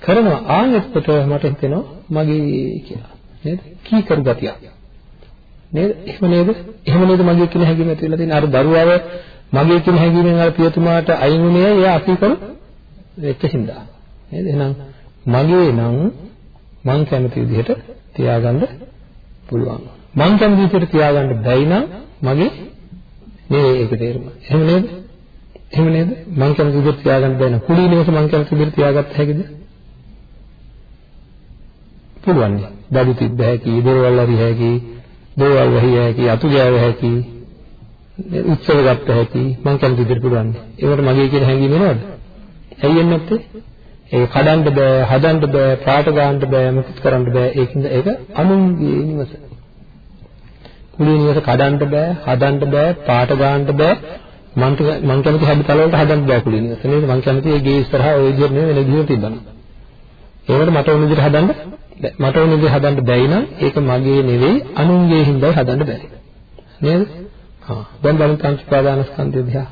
කරනවා. ආන් එතකොට මට හිතෙනවා මගේ කියලා. නේද? කී කරු ගතිය නේද? එහෙම නේද? එහෙම නේද මගේ කියන හැඟීම ඇති වෙලා තියෙන අර දරුවව මගේ කියන හැඟීමෙන් අර පියතුමාට අයින් වුණේ එයා අකී කරු වෙච්ච හින්දා. නේද? එහෙනම් මගේ නම් මං කැමති විදිහට තියාගන්න පුළුවන්. මං කැමති විදිහට තියාගන්න බැයි නම් මගේ නෙවෙයි ඒක තේරුම. එහෙම නේද? එහෙම නේද? මං කැමති විදිහට තියාගන්න බෑ නේද? කුලී නිවස මං කැමති විදිහට තියාගත්ත හැකිද? පුළුවන් නේ. බඩු තිබ්බ හැකි, දොරවල් හරි හැකි, දොරවල් වහි හැකි, අතු ගෑව හැකි, උත්සව ගත්ත හැකි මං කැමති විදිහට පුළුවන්. ඒකට මගේ කියන හැඟීම එනවද? ඇයි එන්නේ නැත්තේ? ඒක කඩන්න බෑ, හදන්න බෑ, පාට ගන්න බෑ, මොකද කරන්න බෑ. ඒකින්ද ඒක අනුන්ගේ නිවස. කුලී නිවස කඩන්න බෑ, හදන්න බෑ, පාට ගන්න බෑ. මං මං කැමති හැබි තල වලට හදන්න බෑ කුලිය නේද? නේද? මං කැමති ඒ ගේ ඉස්සරහා ওই විදිහට නෙවෙයි වෙන විදිහට තිබ්බනම්. ඒකට මට ඕන විදිහට හදන්න මට ඕන විදිහට හදන්න බැයි නම් ඒක මගේ නෙවෙයි අනුන්ගේ හින්දායි හදන්න බැරි. නේද? හා. දැන් බලන්න පංච ප්‍රාදානස්කන්ධය දිහා.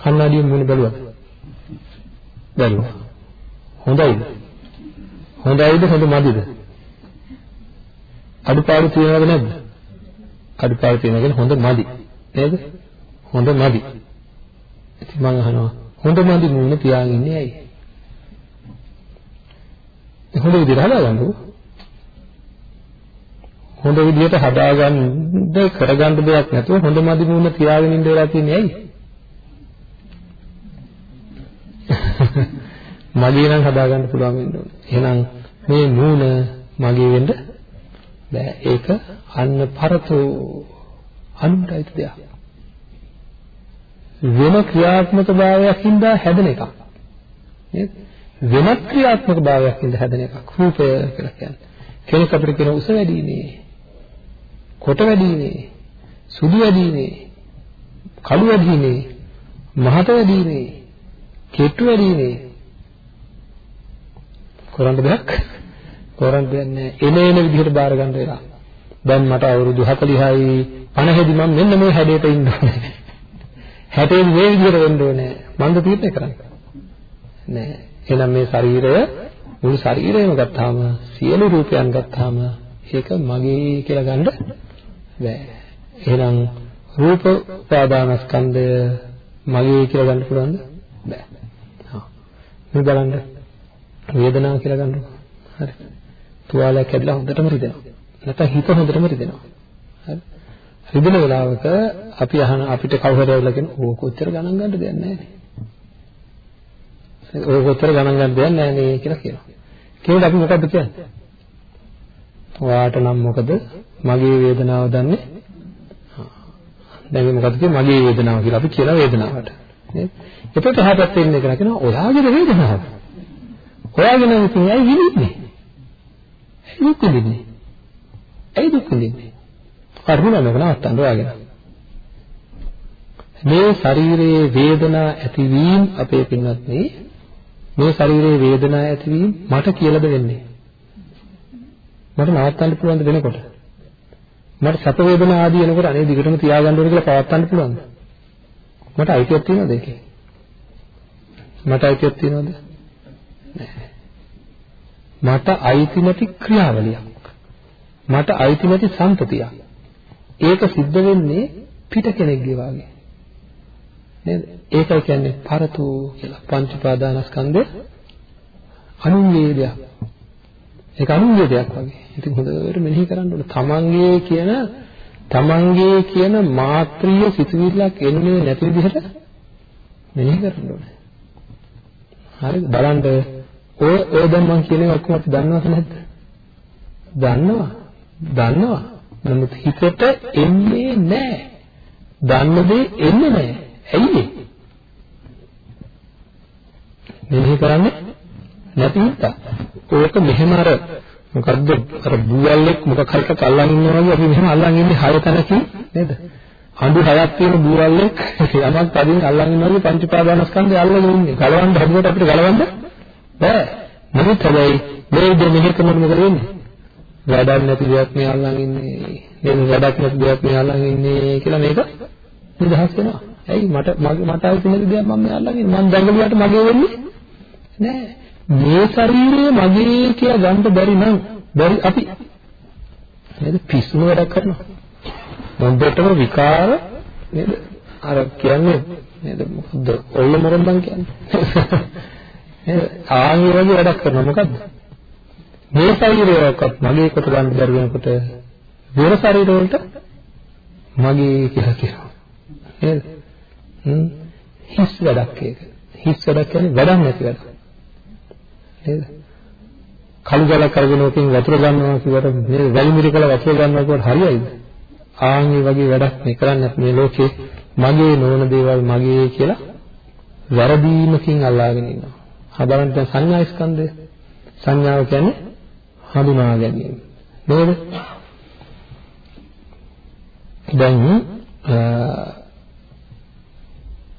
කන්නාඩියෙන් මොන බැලුවද? බැලුවා. හොඳයිද? හොඳයිද හොඳ මදිද? අඩුපාඩු තියෙනවද නැද්ද? අඩුපාඩු තියෙනවා කියන්නේ හොඳ මදි. නේද? හොඳ මදි. ඉතින් මම අහනවා හොඳ මදි මුන්න තියාගෙන ඉන්නේ ඇයි? හොඳ විදිහට හදාගන්නකො. හොඳ විදිහට හදාගන්න කරගන්න දෙයක් නැතුව හොඳ මදි මුන්න තියාගෙන ඉන්න වෙලා තියෙන්නේ ඇයි? (laughs) මගේ නම් හදාගන්න පුළුවන් වෙන්න ඕනේ. එහෙනම් මේ මූණ මගේ වෙන්න බෑ. ඒක අන්න පරතෝ අනුන්ටයි දෙයක්. වෙන ක්‍රියාත්මක භාවයක් හින්දා හැදෙන එකක්. නේද? වෙනත් ක්‍රියාත්මක භාවයක් ඉඳ හැදෙන එකක් රූපය කියලා කියන්නේ. කෙනෙක් අපිට කියන උස වැඩිනේ, කොට වැඩිනේ, සුදු වැඩිනේ, කළු වැඩිනේ, මහත වැඩිනේ, කෙට්ටු වැඩිනේ. කරන්න දෙයක් කරන්න දෙයක් නැහැ. එන එන විදිහට බාර ගන්න වෙලා. දැන් මට අවුරුදු 40යි 50ෙදි මම මෙන්න මේ හැඩයට ඉන්න ඕනේ. 60 මේ විදිහට වෙන්න ඕනේ. මන්ද තීරණය කරන්නේ. නෑ. එහෙනම් මේ ශරීරය මුළු ශරීරයම ගත්තාම සියලු රූපයන් ගත්තාම ඒක මගේ කියලා ගන්න බෑ. එහෙනම් රූප උපාදානස්කන්ධය මගේ කියලා ගන්න පුළුවන්ද? බෑ. හා. මේ බලන්න වේදනාව කියලා ගන්නකො. හරි. තුවාලයක් ඇදලා හොඳටම රිදෙනවා. නැත්නම් හිත හොඳටම රිදෙනවා. හරි. රිදෙන වෙලාවක අපි අහන අපිට කවුරු හරි කියන ඕක කොච්චර ගණන් ගන්න දෙයක් නැහැ නේ. ඕක කොච්චර ගණන් ගන්න දෙයක් නැහැ නේ කියලා කියනවා. කියනකොට අපි මොකද්ද කියන්නේ? ඔයාට නම් මොකද මගේ වේදනාව දන්නේ? දැන් මේ මොකද්ද කියන්නේ මගේ වේදනාව කියලා අපි කියලා වේදනාවට. නේද? එතකොට එහා පැත්තේ ඉන්න එක කියනවා ඔයාගේ වේදනාව. ඔයාගෙන ඉතින් ඇයි විඳින්නේ? ඇයි දුක් විඳින්නේ? ඇයි දුක් විඳින්නේ? කරුණා මේක නවත්තන්න ඔයාගෙන. මේ ශරීරයේ වේදනා ඇතිවීම අපේ පින්වත් මේ ශරීරයේ වේදනා ඇතිවීම මට කියලාද වෙන්නේ? මට නවත්තන්න පුළුවන් වෙනකොට. මට සැප වේදනා ආදී එනකොට අනේ දිගටම තියාගන්න ඕනේ කියලා පවත්වන්න පුළුවන්ද? මට අයිතියක් තියෙනවද ඒකේ? මට අයිතියක් තියෙනවද? නැහැ. මට අයිති නැති ක්‍රියාවලියක්. මට අයිති නැති සම්පතියක්. ඒක සිද්ධ වෙන්නේ පිට කෙනෙක්ගේ වාගේ. නේද? ඒකයි කියන්නේ පරතු කියලා. පංච උපාදානස්කන්ධය අනුන්ගේ දෙයක්. ඒක අනුන්ගේ දෙයක් වගේ. ඉතින් හොඳට මෙනෙහි කරන්න ඕනේ. තමන්ගේ කියන තමන්ගේ කියන මාත්‍රීය සිතුවිල්ලක් එන්නේ නැති විදිහට මෙනෙහි කරන්න ඕනේ. හරිද? බලන්න ඔය ඔය දැන් මම කියන එක ඔක්කොම අපි දන්නවද නැද්ද? දන්නවා. දන්නවා. නමුත් හිතට එන්නේ නැහැ. දන්න දේ එන්නේ නැහැ. ඇයි ඒ? මෙනෙහි කරන්නේ නැති හින්දා. ඕක මෙහෙම අර මොකද්ද අර බූවල්ෙක් මොකක් හරි එකක් අල්ලන් ඉන්නවා වගේ අපි මෙහෙම අල්ලන් ඉන්නේ හය තැනකින් නේද? හඳු හයක් තියෙන බූවල්ෙක් යමක් තදින් අල්ලන් ඉන්නවා වගේ පංච පාදානස්කන්ධය අල්ලගෙන ඉන්නේ. ගලවන්න හදුවට අපිට ගලවන්න බෑ. මොකද තමයි මේ දෙ මෙහෙ කරනකොට මොකද වෙන්නේ? වැඩක් නැති දෙයක් මේ අල්ලන් ඉන්නේ. නේද? වැඩක් නැති දෙයක් මේ අල්ලන් ඉන්නේ කියලා මේක නිදහස් වෙනවා. ඇයි මට මට ආවිත් නැති දෙයක් මම මේ අල්ලන් ඉන්නේ. මම දඟලුවාට මගේ වෙන්නේ නෑ. මේ ශරීරය මගේ කියලා ගන්න බැරි නම් බැරි අපි නේද පිස්සුම වැඩක් කරනවා. මොන්දටම විකාර නේද? අර කියන්නේ නේද මොකද්ද? ඔල්ල මරන්නම් කියන්නේ. (laughs) නේද? ආන්ගේ වගේ වැඩක් කරනවා මොකද්ද? මේ ශරීරයවත් මගේ කොට ගන්න බැරි වෙනකොට වෙන ශරීර වලට මගේ කියලා කියනවා. නේද? හ්ම් හිස් වැඩක් ඒක. හිස් වැඩක් කියන්නේ වැඩක් නැති වැඩක්. නේද? කළු ජලයක් අරගෙන ඔකින් වතුර ගන්නවා කිව්වට මේ වැලි මිරිකල වතුර ගන්නවා කියවට හරියයිද? ආන්ගේ වගේ වැඩක් මේ කරන්නේ මේ ලෝකේ මගේ නොවන දේවල් මගේ කියලා වැරදීමකින් අල්ලාගෙන ඉන්නවා. හදන්න දැන් සංඥා ස්කන්ධය. සංඥාව කියන්නේ හඳුනා ගැනීම. නේද? දැන්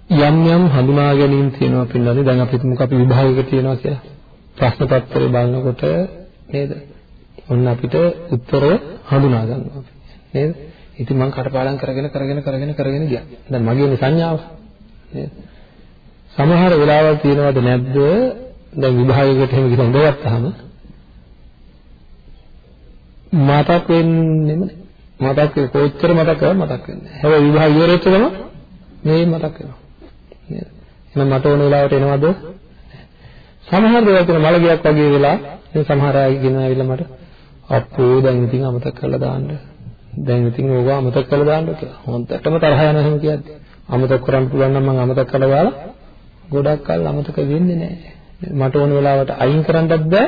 යම් යම් හඳුනා ගැනීම තියෙනවා පින්නන්නේ දැන් අපි හිතමුකෝ අපි විභාගයක තියෙනවා කියලා. ප්‍රශ්න පත්‍රය බලනකොට නේද? ඔන්න අපිට උත්තරය හඳුනා ගන්නවා. නේද? ඉතින් මම කටපාඩම් කරගෙන කරගෙන කරගෙන කරගෙන ගියා. දැන් මගේ සංඥාව නේද? සමහර වෙලාවල් තියෙනවද නැද්ද? දැන් විභාගයකට එහෙම ගිහින් ඉඳගත්තාම මතක් වෙන්නේම මතක් කොච්චර මතක් කරා මතක් වෙන්නේ. හැබැයි විභාගය ඉවරෙච්ච ගමන් මේ මතක් වෙනවා. නේද? එහෙනම් මට ඕන වෙලාවට එනවද? සමහර දේවල් තියෙන මලගියක් වගේ වෙලා මේ සමහර අය ගෙන ඇවිල්ලා මට අප්පෝ දැන් ඉතින් අමතක කරලා දාන්න. දැන් ඉතින් ඕවා අමතක කරලා දාන්න කියලා. හොන්දටම තරහ යනවා එහෙම කියද්දි. අමතක කරන්න පුළුවන් නම් මම අමතක කරලා දාලා ගොඩක් කල් අමතක වෙන්නේ නැහැ. මට ඕන වෙලාවට අයින් කරන්නත් බෑ.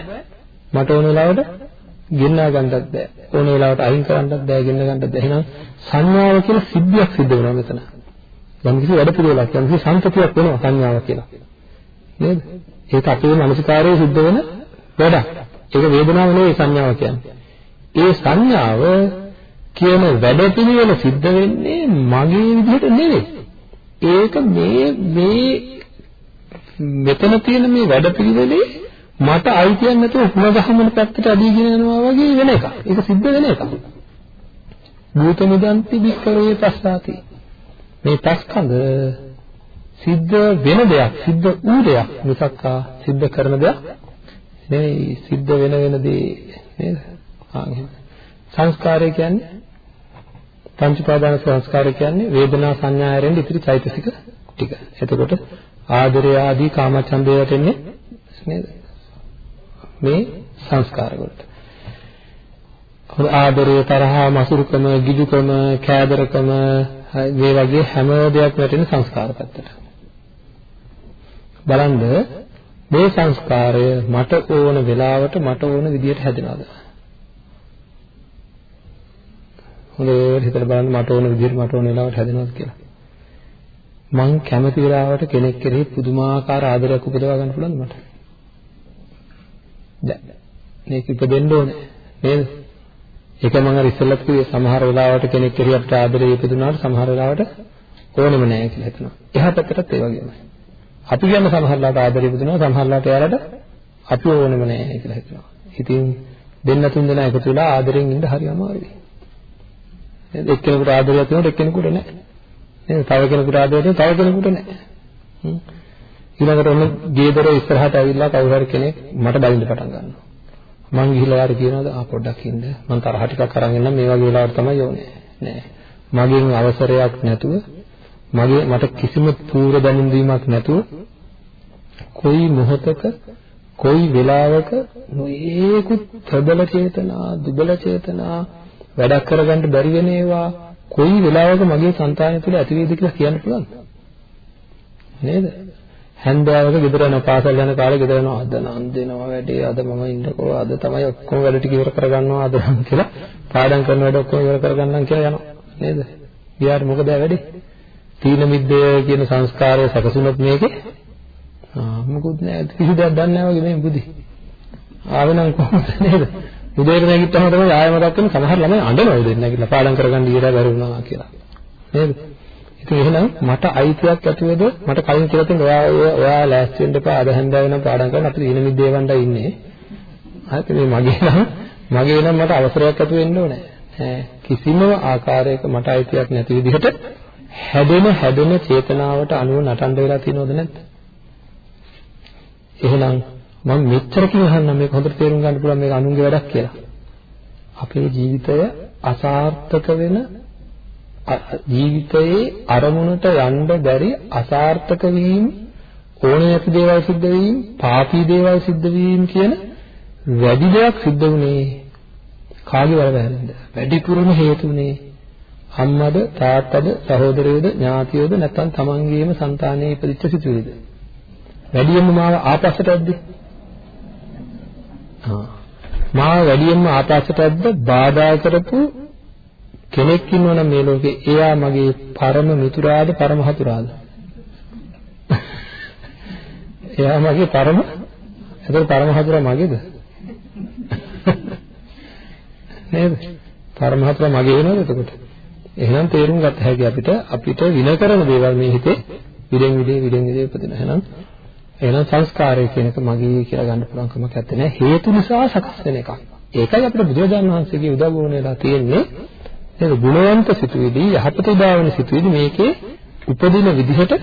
මට ඕන වෙලාවට ගෙන්නා ගන්නත් බෑ. ඕන වෙලාවට අයින් කරන්නත් බෑ, ගෙන්න ගන්නත් බෑ. එහෙනම් සංඥාව කියලා සිද්ධියක් සිද්ධ වෙනවා මෙතන. යම් කිසි වැඩ පිළිවෙලක්, යම් කිසි සංකතියක් වෙනවා සංඥාව කියලා. නේද? ඒක අපේ මානසිකාරයේ සිද්ධ වෙන වැඩක්. ඒක වේදනාව නෙවෙයි සංඥාව කියන්නේ. ඒ සංඥාව කියන වැඩපිළිවෙල සිද්ධ වෙන්නේ මගේ විදිහට නෙවෙයි. ඒක මේ මේ මෙතන තියෙන මේ වැඩපිළිවෙලේ මට අයිතියක් නැතුව හුණ ගහමන පැත්තට අදීගෙන යනවා වගේ වෙන එකක්. ඒක සිද්ධ වෙන එකක්. භූත මුදන්ති වික්කරේ පස්සාති. මේ පස්කඳ සිද්ධ වෙන දෙයක්, සිද්ධ වූ දෙයක් මිසක් සිද්ධ කරන දෙයක් නෙවෙයි. සිද්ධ වෙන වෙන දේ නේද? ආ සංස්කාරය කියන්නේ පංච පාදාන සංස්කාරය කියන්නේ වේදනා සංඥා ආරෙන් ඉතිරි චෛතසික ටික. එතකොට ආදරය ආදී කාමචන්දය වටෙන්නේ නේද? මේ සංස්කාර වලට. ආදරය තරහා මසුරුකම, ගිජුකම, කෑදරකම මේ වගේ හැම දෙයක් වැටෙන සංස්කාර පැත්තට. බලන්න මේ සංස්කාරය මට ඕන වෙලාවට මට ඕන විදියට හැදෙනවද? හොඳට හිතලා බලන්න මට ඕන විදිහට මට ඕන වෙලාවට හැදෙනවද කියලා. මං කැමති වෙලාවට කෙනෙක් කෙරෙහි පුදුමාකාර ආදරයක් උපදවා ගන්න පුළුවන්ද මට? බැහැ. මේක ඉපදෙන්න ඕනේ නේද? ඒක මම අර ඉස්සෙල්ලත් කිව්වේ සමහර වෙලාවට කෙනෙක් කෙරෙහි අපිට ආදරය ඉපදුනාට සමහර වෙලාවට ඕනෙම නැහැ කියලා හිතනවා. එහා පැත්තටත් ඒ වගේමයි. අපි කියන සමහරලාට ආදරය ඉපදුනවා සමහරලාට එයාලට අපි ඕනෙම නැහැ කියලා හිතනවා. ඉතින් දෙන්න තුන් දෙනා එකතු වෙලා ආදරෙන් ඉන්න හරි අමාරුයි. නේද? එක්කෙනෙකුට ආදරයක් තියෙනකොට එක්කෙනෙකුට නැහැ. නේද? තව කෙනෙකුට ආදරයක් තියෙනවා තව කෙනෙකුට නැහැ. ඊළඟට ඔන්න ගේදර ඉස්සරහට ඇවිල්ලා කවුරු හරි කෙනෙක් මට බලින්න පටන් ගන්නවා. මං ගිහිල්ලා යාර කියනවාද ආ පොඩ්ඩක් ඉන්න මං තරහ ටිකක් අරන් එන්නම් මේ වගේ වෙලාවට තමයි යෝනේ. නෑ. මගෙන් අවසරයක් නැතුව මගේ මට කිසිම පූර්ව දැනුම් දීමක් නැතුව කොයි මොහොතක කොයි වෙලාවක නොයේකුත් ප්‍රබල චේතනා දුබල චේතනා වැඩක් කරගන්න බැරි වෙන ඒවා කොයි වෙලාවක මගේ సంతානය තුළ ඇති වෙයිද කියලා කියන්න පුළුවන්ද? නේද? හැන්දෑවක ගෙදර යන පාසල් යන කාලේ ගෙදර යනවා අද නම් දෙනවා වැඩේ අද මම ඉන්නකෝ අද තමයි ඔක්කොම වැඩ ටික ඉවර කරගන්නවා අද නම් කියලා පාඩම් කරන වැඩ ඔක්කොම ඉවර කරගන්නම් කියලා යනවා නේද? ගියාට මොකද වැඩේ? තීන මිද්දය කියන සංස්කාරය සැකසුනොත් මේකේ ආ මොකුත් නෑ කිසි දෙයක් දන්නේ නැහැ වගේ මේ බුදි. ආවෙනම් කොහොමද නේද? උදේට නැගිට්ටම තමයි ආයෙ මතක් වෙන සමහර ළමයි අඬනවා උදේට නැගිටලා පාඩම් කරගන්න ඉවරයි බැරි වුණා කියලා. නේද? ඉතින් එහෙනම් මට අයිතියක් ඇතුවේද මට කලින් කියලා තියෙන ඔයා ඔයා ලෑස්ති වෙන්න එපා අද හැන්දෑව වෙනම් පාඩම් කරන්න අපි දින මිද්දේවන්ට ඉන්නේ. හරිද මේ මගේ නම් මගේ නම් මට අවසරයක් ඇති වෙන්න ඕනේ. ඈ කිසිම ආකාරයක මට අයිතියක් නැති විදිහට හැදෙන හැදෙන චේතනාවට අනුව නටන්න වෙලා තියෙනවද නැද්ද? එහෙනම් මම මෙච්චර කියවහන්නම් මේක හොඳට තේරුම් ගන්න පුළුවන් මේක අනුන්ගේ වැඩක් කියලා. අපේ ජීවිතය අසාර්ථක වෙන ජීවිතයේ අරමුණට යන්න බැරි අසාර්ථක වීම ඕනේ නැති දේවල් සිද්ධ වීම පාපී දේවල් සිද්ධ වීම කියන වැඩි දෙයක් සිද්ධ වුණේ කාගේ වරදැරින්ද වැඩිපුරම හේතුනේ අම්මද තාත්තද සහෝදරයෝද ඥාතියෝද නැත්නම් තමන්ගේම సంతානයේ ඉපදිච්ච සිතුවිලිද? වැඩියෙන්ම මාව ආපස්සට ඇද්දේ? මාව වැඩියෙන්ම ආපස්සටද බාධා කරපු කෙනෙක් ඉන්නවනම් මේ ලෝකේ එයා මගේ පරම මිතුරාද පරම හතුරාද? එයා මගේ පරම එතකොට පරම හතුරා මගේද? නේද? පරම හතුරා මගේ වෙනවද එතකොට? එහෙනම් තේරුම් ගත හැකි අපිට අපිට වින කරන දේවල් මේ හිතේ විදෙන් විදේ විදෙන් විදේ උපදින. එහෙනම් එහෙනම් සංස්කාරය කියන එක මගේ කියලා ගන්න පුළුවන් කමක් නැත්තේ හේතු නිසා සකස් වෙන එකක්. ඒකයි අපිට බුදුරජාණන් වහන්සේගේ උදව් වුණේලා තියෙන්නේ නේද? ගුණවන්ත සිතුවිලි යහපත උදාවන සිතුවිලි මේකේ උපදින විදිහට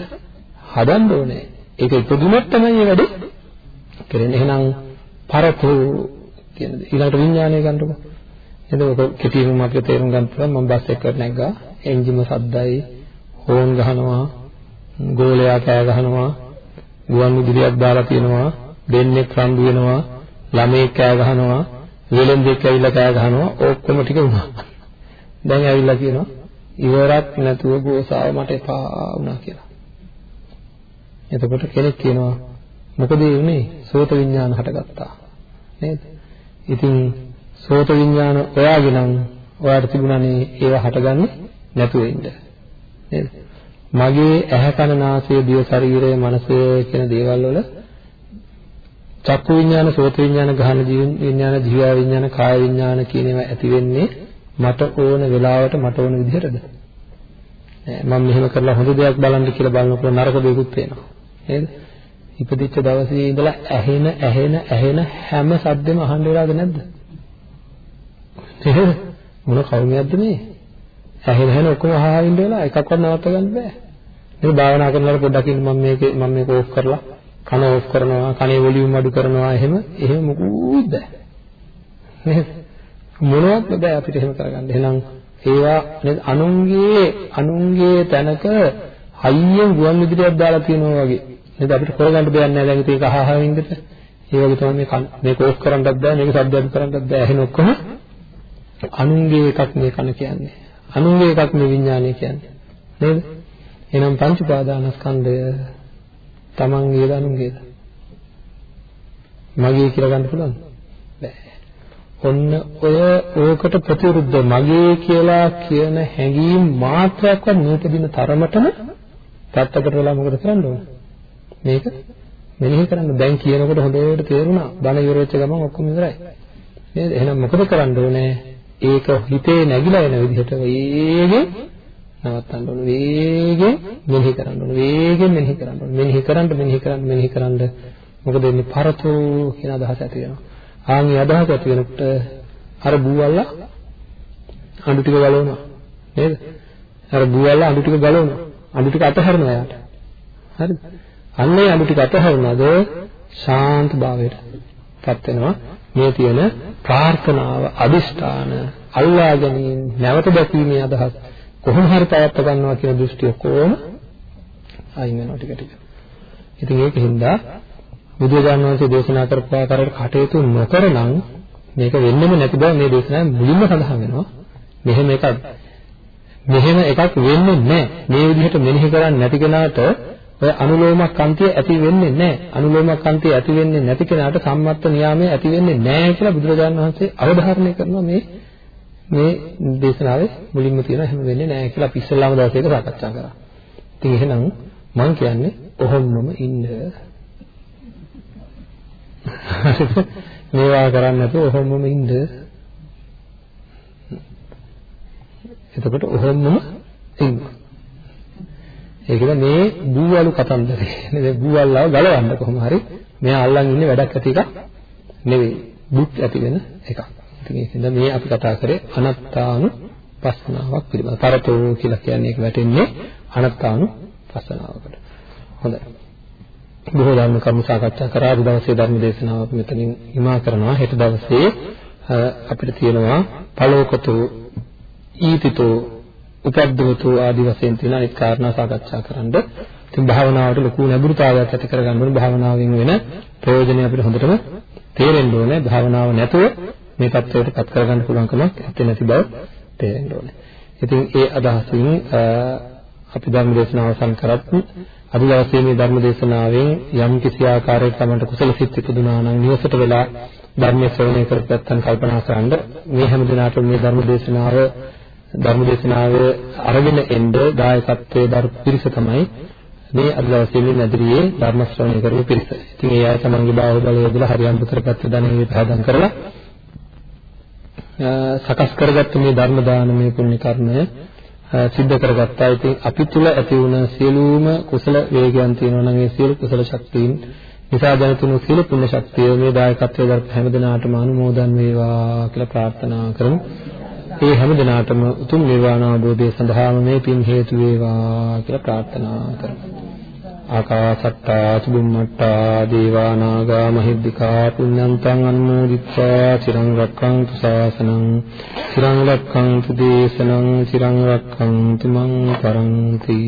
හදන්න ඕනේ. ඒක ඉපදුනොත් තමයි මේ වැඩේ කරන්නේ. එහෙනම් පරතෝ කියන ඊළඟට විඥානය ගන්නකො. නේද? ඔක කෙටියෙන් අපිට තේරුම් ගන්න පුළුවන් මම බස් එකකට නැග්ගා. එන්ජිම සද්දයි හෝන් ගහනවා. ගෝලයා කෑ ගහනවා. ගුවන් විදුලියක් දාලා තියෙනවා. දෙන්නෙක් රණ්ඩු වෙනවා. ළමයෙක් කෑ ගහනවා. වෙලෙන්දෙක් ඇවිල්ලා කෑ ගහනවා. ඔක්කොම ටික වුණා. දැන් ඇවිල්ලා කියනවා ඉවරක් නැතුව ගෝසාව මට එපා වුණා කියලා. එතකොට කෙනෙක් කියනවා මොකද ඒ උනේ? සෝත විඥාන හටගත්තා. නේද? ඉතින් සෝත විඥාන ඔයාගේ නම් ඔයාට තිබුණානේ ඒව හටගන්නේ නැතුව ඉන්න. නේද? මගේ ඇහැ කන නාසය දිව ශරීරය මනස කියන දේවල් වල චක්කු විඥාන, සෝත විඥාන, ගහන විඥාන, ජීව විඥාන, කාය විඥාන කියන ඒවා ඇති වෙන්නේ මට ඕන වෙලාවට මට ඕන විදිහටද? මම මෙහෙම කරලා හොඳ දෙයක් බලන්න කියලා බලනකොට නරක දෙයක්ත් වෙනවා. නේද? ඉපදිච්ච දවසේ ඉඳලා ඇහෙන ඇහෙන ඇහෙන හැම සද්දෙම අහන්න වෙලාද නැද්ද? නේද? මොන කර්මයක්ද මේ? ඇහෙන ඇහෙන ඔක්කොම අහා ඉන්න වෙලා එකක්වත් නවත්ත ගන්න බෑ. මේ භාවනා කරනකොට පොඩ්ඩක් ඉන්න මම මේක මම මේක ඕෆ් කරලා කන ඕෆ් කරනවා කනේ වොලියුම් අඩු කරනවා එහෙම එහෙම මොකුත් බෑ. නේද? මොනවත් බෑ අපිට එහෙම කරගන්න. එහෙනම් ඒවා නේද අනුන්ගේ අනුන්ගේ තැනක හයියෙන් ගුවන් විදුලියක් දාලා තියෙනවා වගේ. නේද අපිට කරගන්න දෙයක් නැහැ දැන් ඒක අහහා ඉන්නද? ඒ වගේ තමයි මේ මේක ඕෆ් කරන්නත් බෑ මේක සද්ද අඩු කරන්නත් බෑ. එහෙනම් ඔක්කොම අනුන්ගේ එකක් මේ කන කියන්නේ. අනුන්ගේ එකක් මේ විඥානය කියන්නේ. නේද? එහෙනම් පංච උපාදානස්කන්ධය තමන්ගේද අනුන්ගේද? මගේ කියලා ගන්න පුළුවන්ද? බෑ. ඔන්න ඔය ඕකට ප්‍රතිවිරුද්ධ මගේ කියලා කියන හැඟීම් මාත්‍රයක්වත් නූපදින තරමටම පැත්තකට වෙලා මොකද කරන්න ඕන? මේක මෙනෙහි කරන්න දැන් කියනකොට හොඳට තේරුණා. බණ ඉවර වෙච්ච ගමන් ඔක්කොම ඉවරයි. නේද? එහෙනම් මොකද කරන්න ඕනේ? ඒක හිතේ නැగిලා එන විදිහට වේගෙන් නවත්තන්න ඕන වේගෙන් මෙනෙහි කරන්න ඕන වේගෙන් මෙනෙහි කරන්න ඕන මෙනෙහි කරන්න මෙනෙහි කරන්න මෙනෙහි කරන්න මොකද වෙන්නේ පරතෝ කියන අදහස ඇති වෙනවා ආන් මේ අදහස ඇති වෙනකොට අර බූවල්ලා අඬු ටික ගලවනවා නේද? අර බූවල්ලා අඬු ටික ගලවනවා. අඬු ටික අතහරිනවා යාට. හරිද? අන්න ඒ අඬු ටික අතහරිනවද ශාන්ත භාවයට පත් වෙනවා. මේ තියෙන ප්‍රාර්ථනාව අදිෂ්ඨාන අල්ලා ගැනීම නැවත දැකීමේ අදහස් කොහොම හරි පවත්ව ගන්නවා කියන දෘෂ්ටිය කොහොම අයින් වෙනවා ටික ටික. ඉතින් ඒකින්ද බුදුරජාණන් වහන්සේ දේශනා කරපු ආකාරයට කටයුතු නොකරනම් මේක වෙන්නෙම නැති බව මේ දේශනාවේ මුලින්ම සඳහන් වෙනවා. මෙහෙම එකක් මෙහෙම එකක් වෙන්නේ නැහැ. මේ විදිහට මෙනෙහි කරන්නේ නැති කෙනාට ඔය අනුලෝමක් කන්තිය ඇති වෙන්නේ නැහැ. අනුලෝමක් කන්තිය ඇති වෙන්නේ නැති කෙනාට සම්මත්ත නියාමය ඇති වෙන්නේ නැහැ කියලා බුදුරජාණන් වහන්සේ අවධාරණය කරනවා මේ මේ දේශනාවේ මුලින්ම තියෙන හැම වෙන්නේ නැහැ කියලා අපි ඉස්සෙල්ලාම දවසේක සාකච්ඡා කරා. ඉතින් එහෙනම් මම කියන්නේ ඔහොමම ඉන්න. (laughs) මේවා කරන්නේ නැතුව ඔහොමම ඉන්න. එතකොට ඔහොමම ඉන්න. ඒකද මේ බූවලු කතන්දරේ (laughs) නේද බූවල්ලාව ගලවන්න කොහොම හරි මෙයා අල්ලන් ඉන්නේ වැඩක් ඇති එකක් නෙවෙයි බුත් ඇති වෙන එකක්. ඉතින් ඒකෙන්ද මේ අපි කතා කරේ අනත්තානු පස්සනාවක් පිළිබඳ. තරතෝ කියලා කියන්නේ ඒක වැටෙන්නේ අනත්තානු පස්සනාවකට. හොඳයි. බොහෝ ධර්ම කර්ම සාකච්ඡා කරා අද දවසේ ධර්ම දේශනාව අපි මෙතනින් හිමා කරනවා. හෙට දවසේ අපිට තියෙනවා පළෝකතෝ ඊතිතෝ උපද්දවතු ආදි වශයෙන් තියෙන අනිත් කාරණා සාකච්ඡා කරන්න. ඉතින් භාවනාවට ලොකු නැඹුරුතාවයක් ඇති කරගන්න ඕනේ. භාවනාවෙන් වෙන ප්‍රයෝජනය අපිට හොඳටම තේරෙන්න ඕනේ. භාවනාව නැතුව මේ தත්වයට පත් කරගන්න පුළුවන් කමක් ඇත්තේ නැති බව තේරෙන්න ඕනේ. ඉතින් ඒ අදහසින් අපි ධර්ම දේශනාව අවසන් කරත් අද දවසේ මේ ධර්ම දේශනාවෙන් යම් කිසි ආකාරයක තමයි කුසල සිත් ඉපදුනා නම් නිවසට වෙලා ධර්ම ශ්‍රවණය කරපැත්තන් කල්පනා කරන්න මේ හැම දිනකටම මේ ධර්ම දේශනාව ධර්ම දේශනාව අරගෙන එන්න දායකත්වයේ දරු පිරිස තමයි මේ අද දවසේ මේ නැදිරියේ ධර්ම ශ්‍රවණය කරපු පිරිස. ඉතින් ඒ අය තමන්ගේ බාහුව බලය යොදලා හරියම් පුතරපත් ධනෙ පහදම් කරලා සකස් කරගත්ත මේ ධර්ම දානමය පුණ්‍ය කර්මය සිද්ධ කරගත්තා. ඉතින් අපි තුල ඇති වුණ සියලුම කුසල වේගයන් තියෙනවා නම් ඒ සියලු කුසල ශක්තියින් නිසා දැනතුණු සියලු පුණ්‍ය ශක්තිය මේ දායකත්වයේ දරපු හැම දිනාටම අනුමෝදන් වේවා කියලා ප්‍රාර්ථනා කරමු. ඒ හැම දිනාටම උතුම් නිර්වාණ අවබෝධය සඳහාම මේ පින් හේතු වේවා කියලා ප්‍රාර්ථනා කරමු. ආකාසට්ටා සුබුම්මට්ටා දේවා නාග මහිද්దికා පුඤ්ඤන්තං අනුමෝදිත්වා চিරං රක්ඛන්තු ශාසනං চিරං රක්ඛන්තු දේශනං চিරං රක්ඛන්තු මං පරන්ති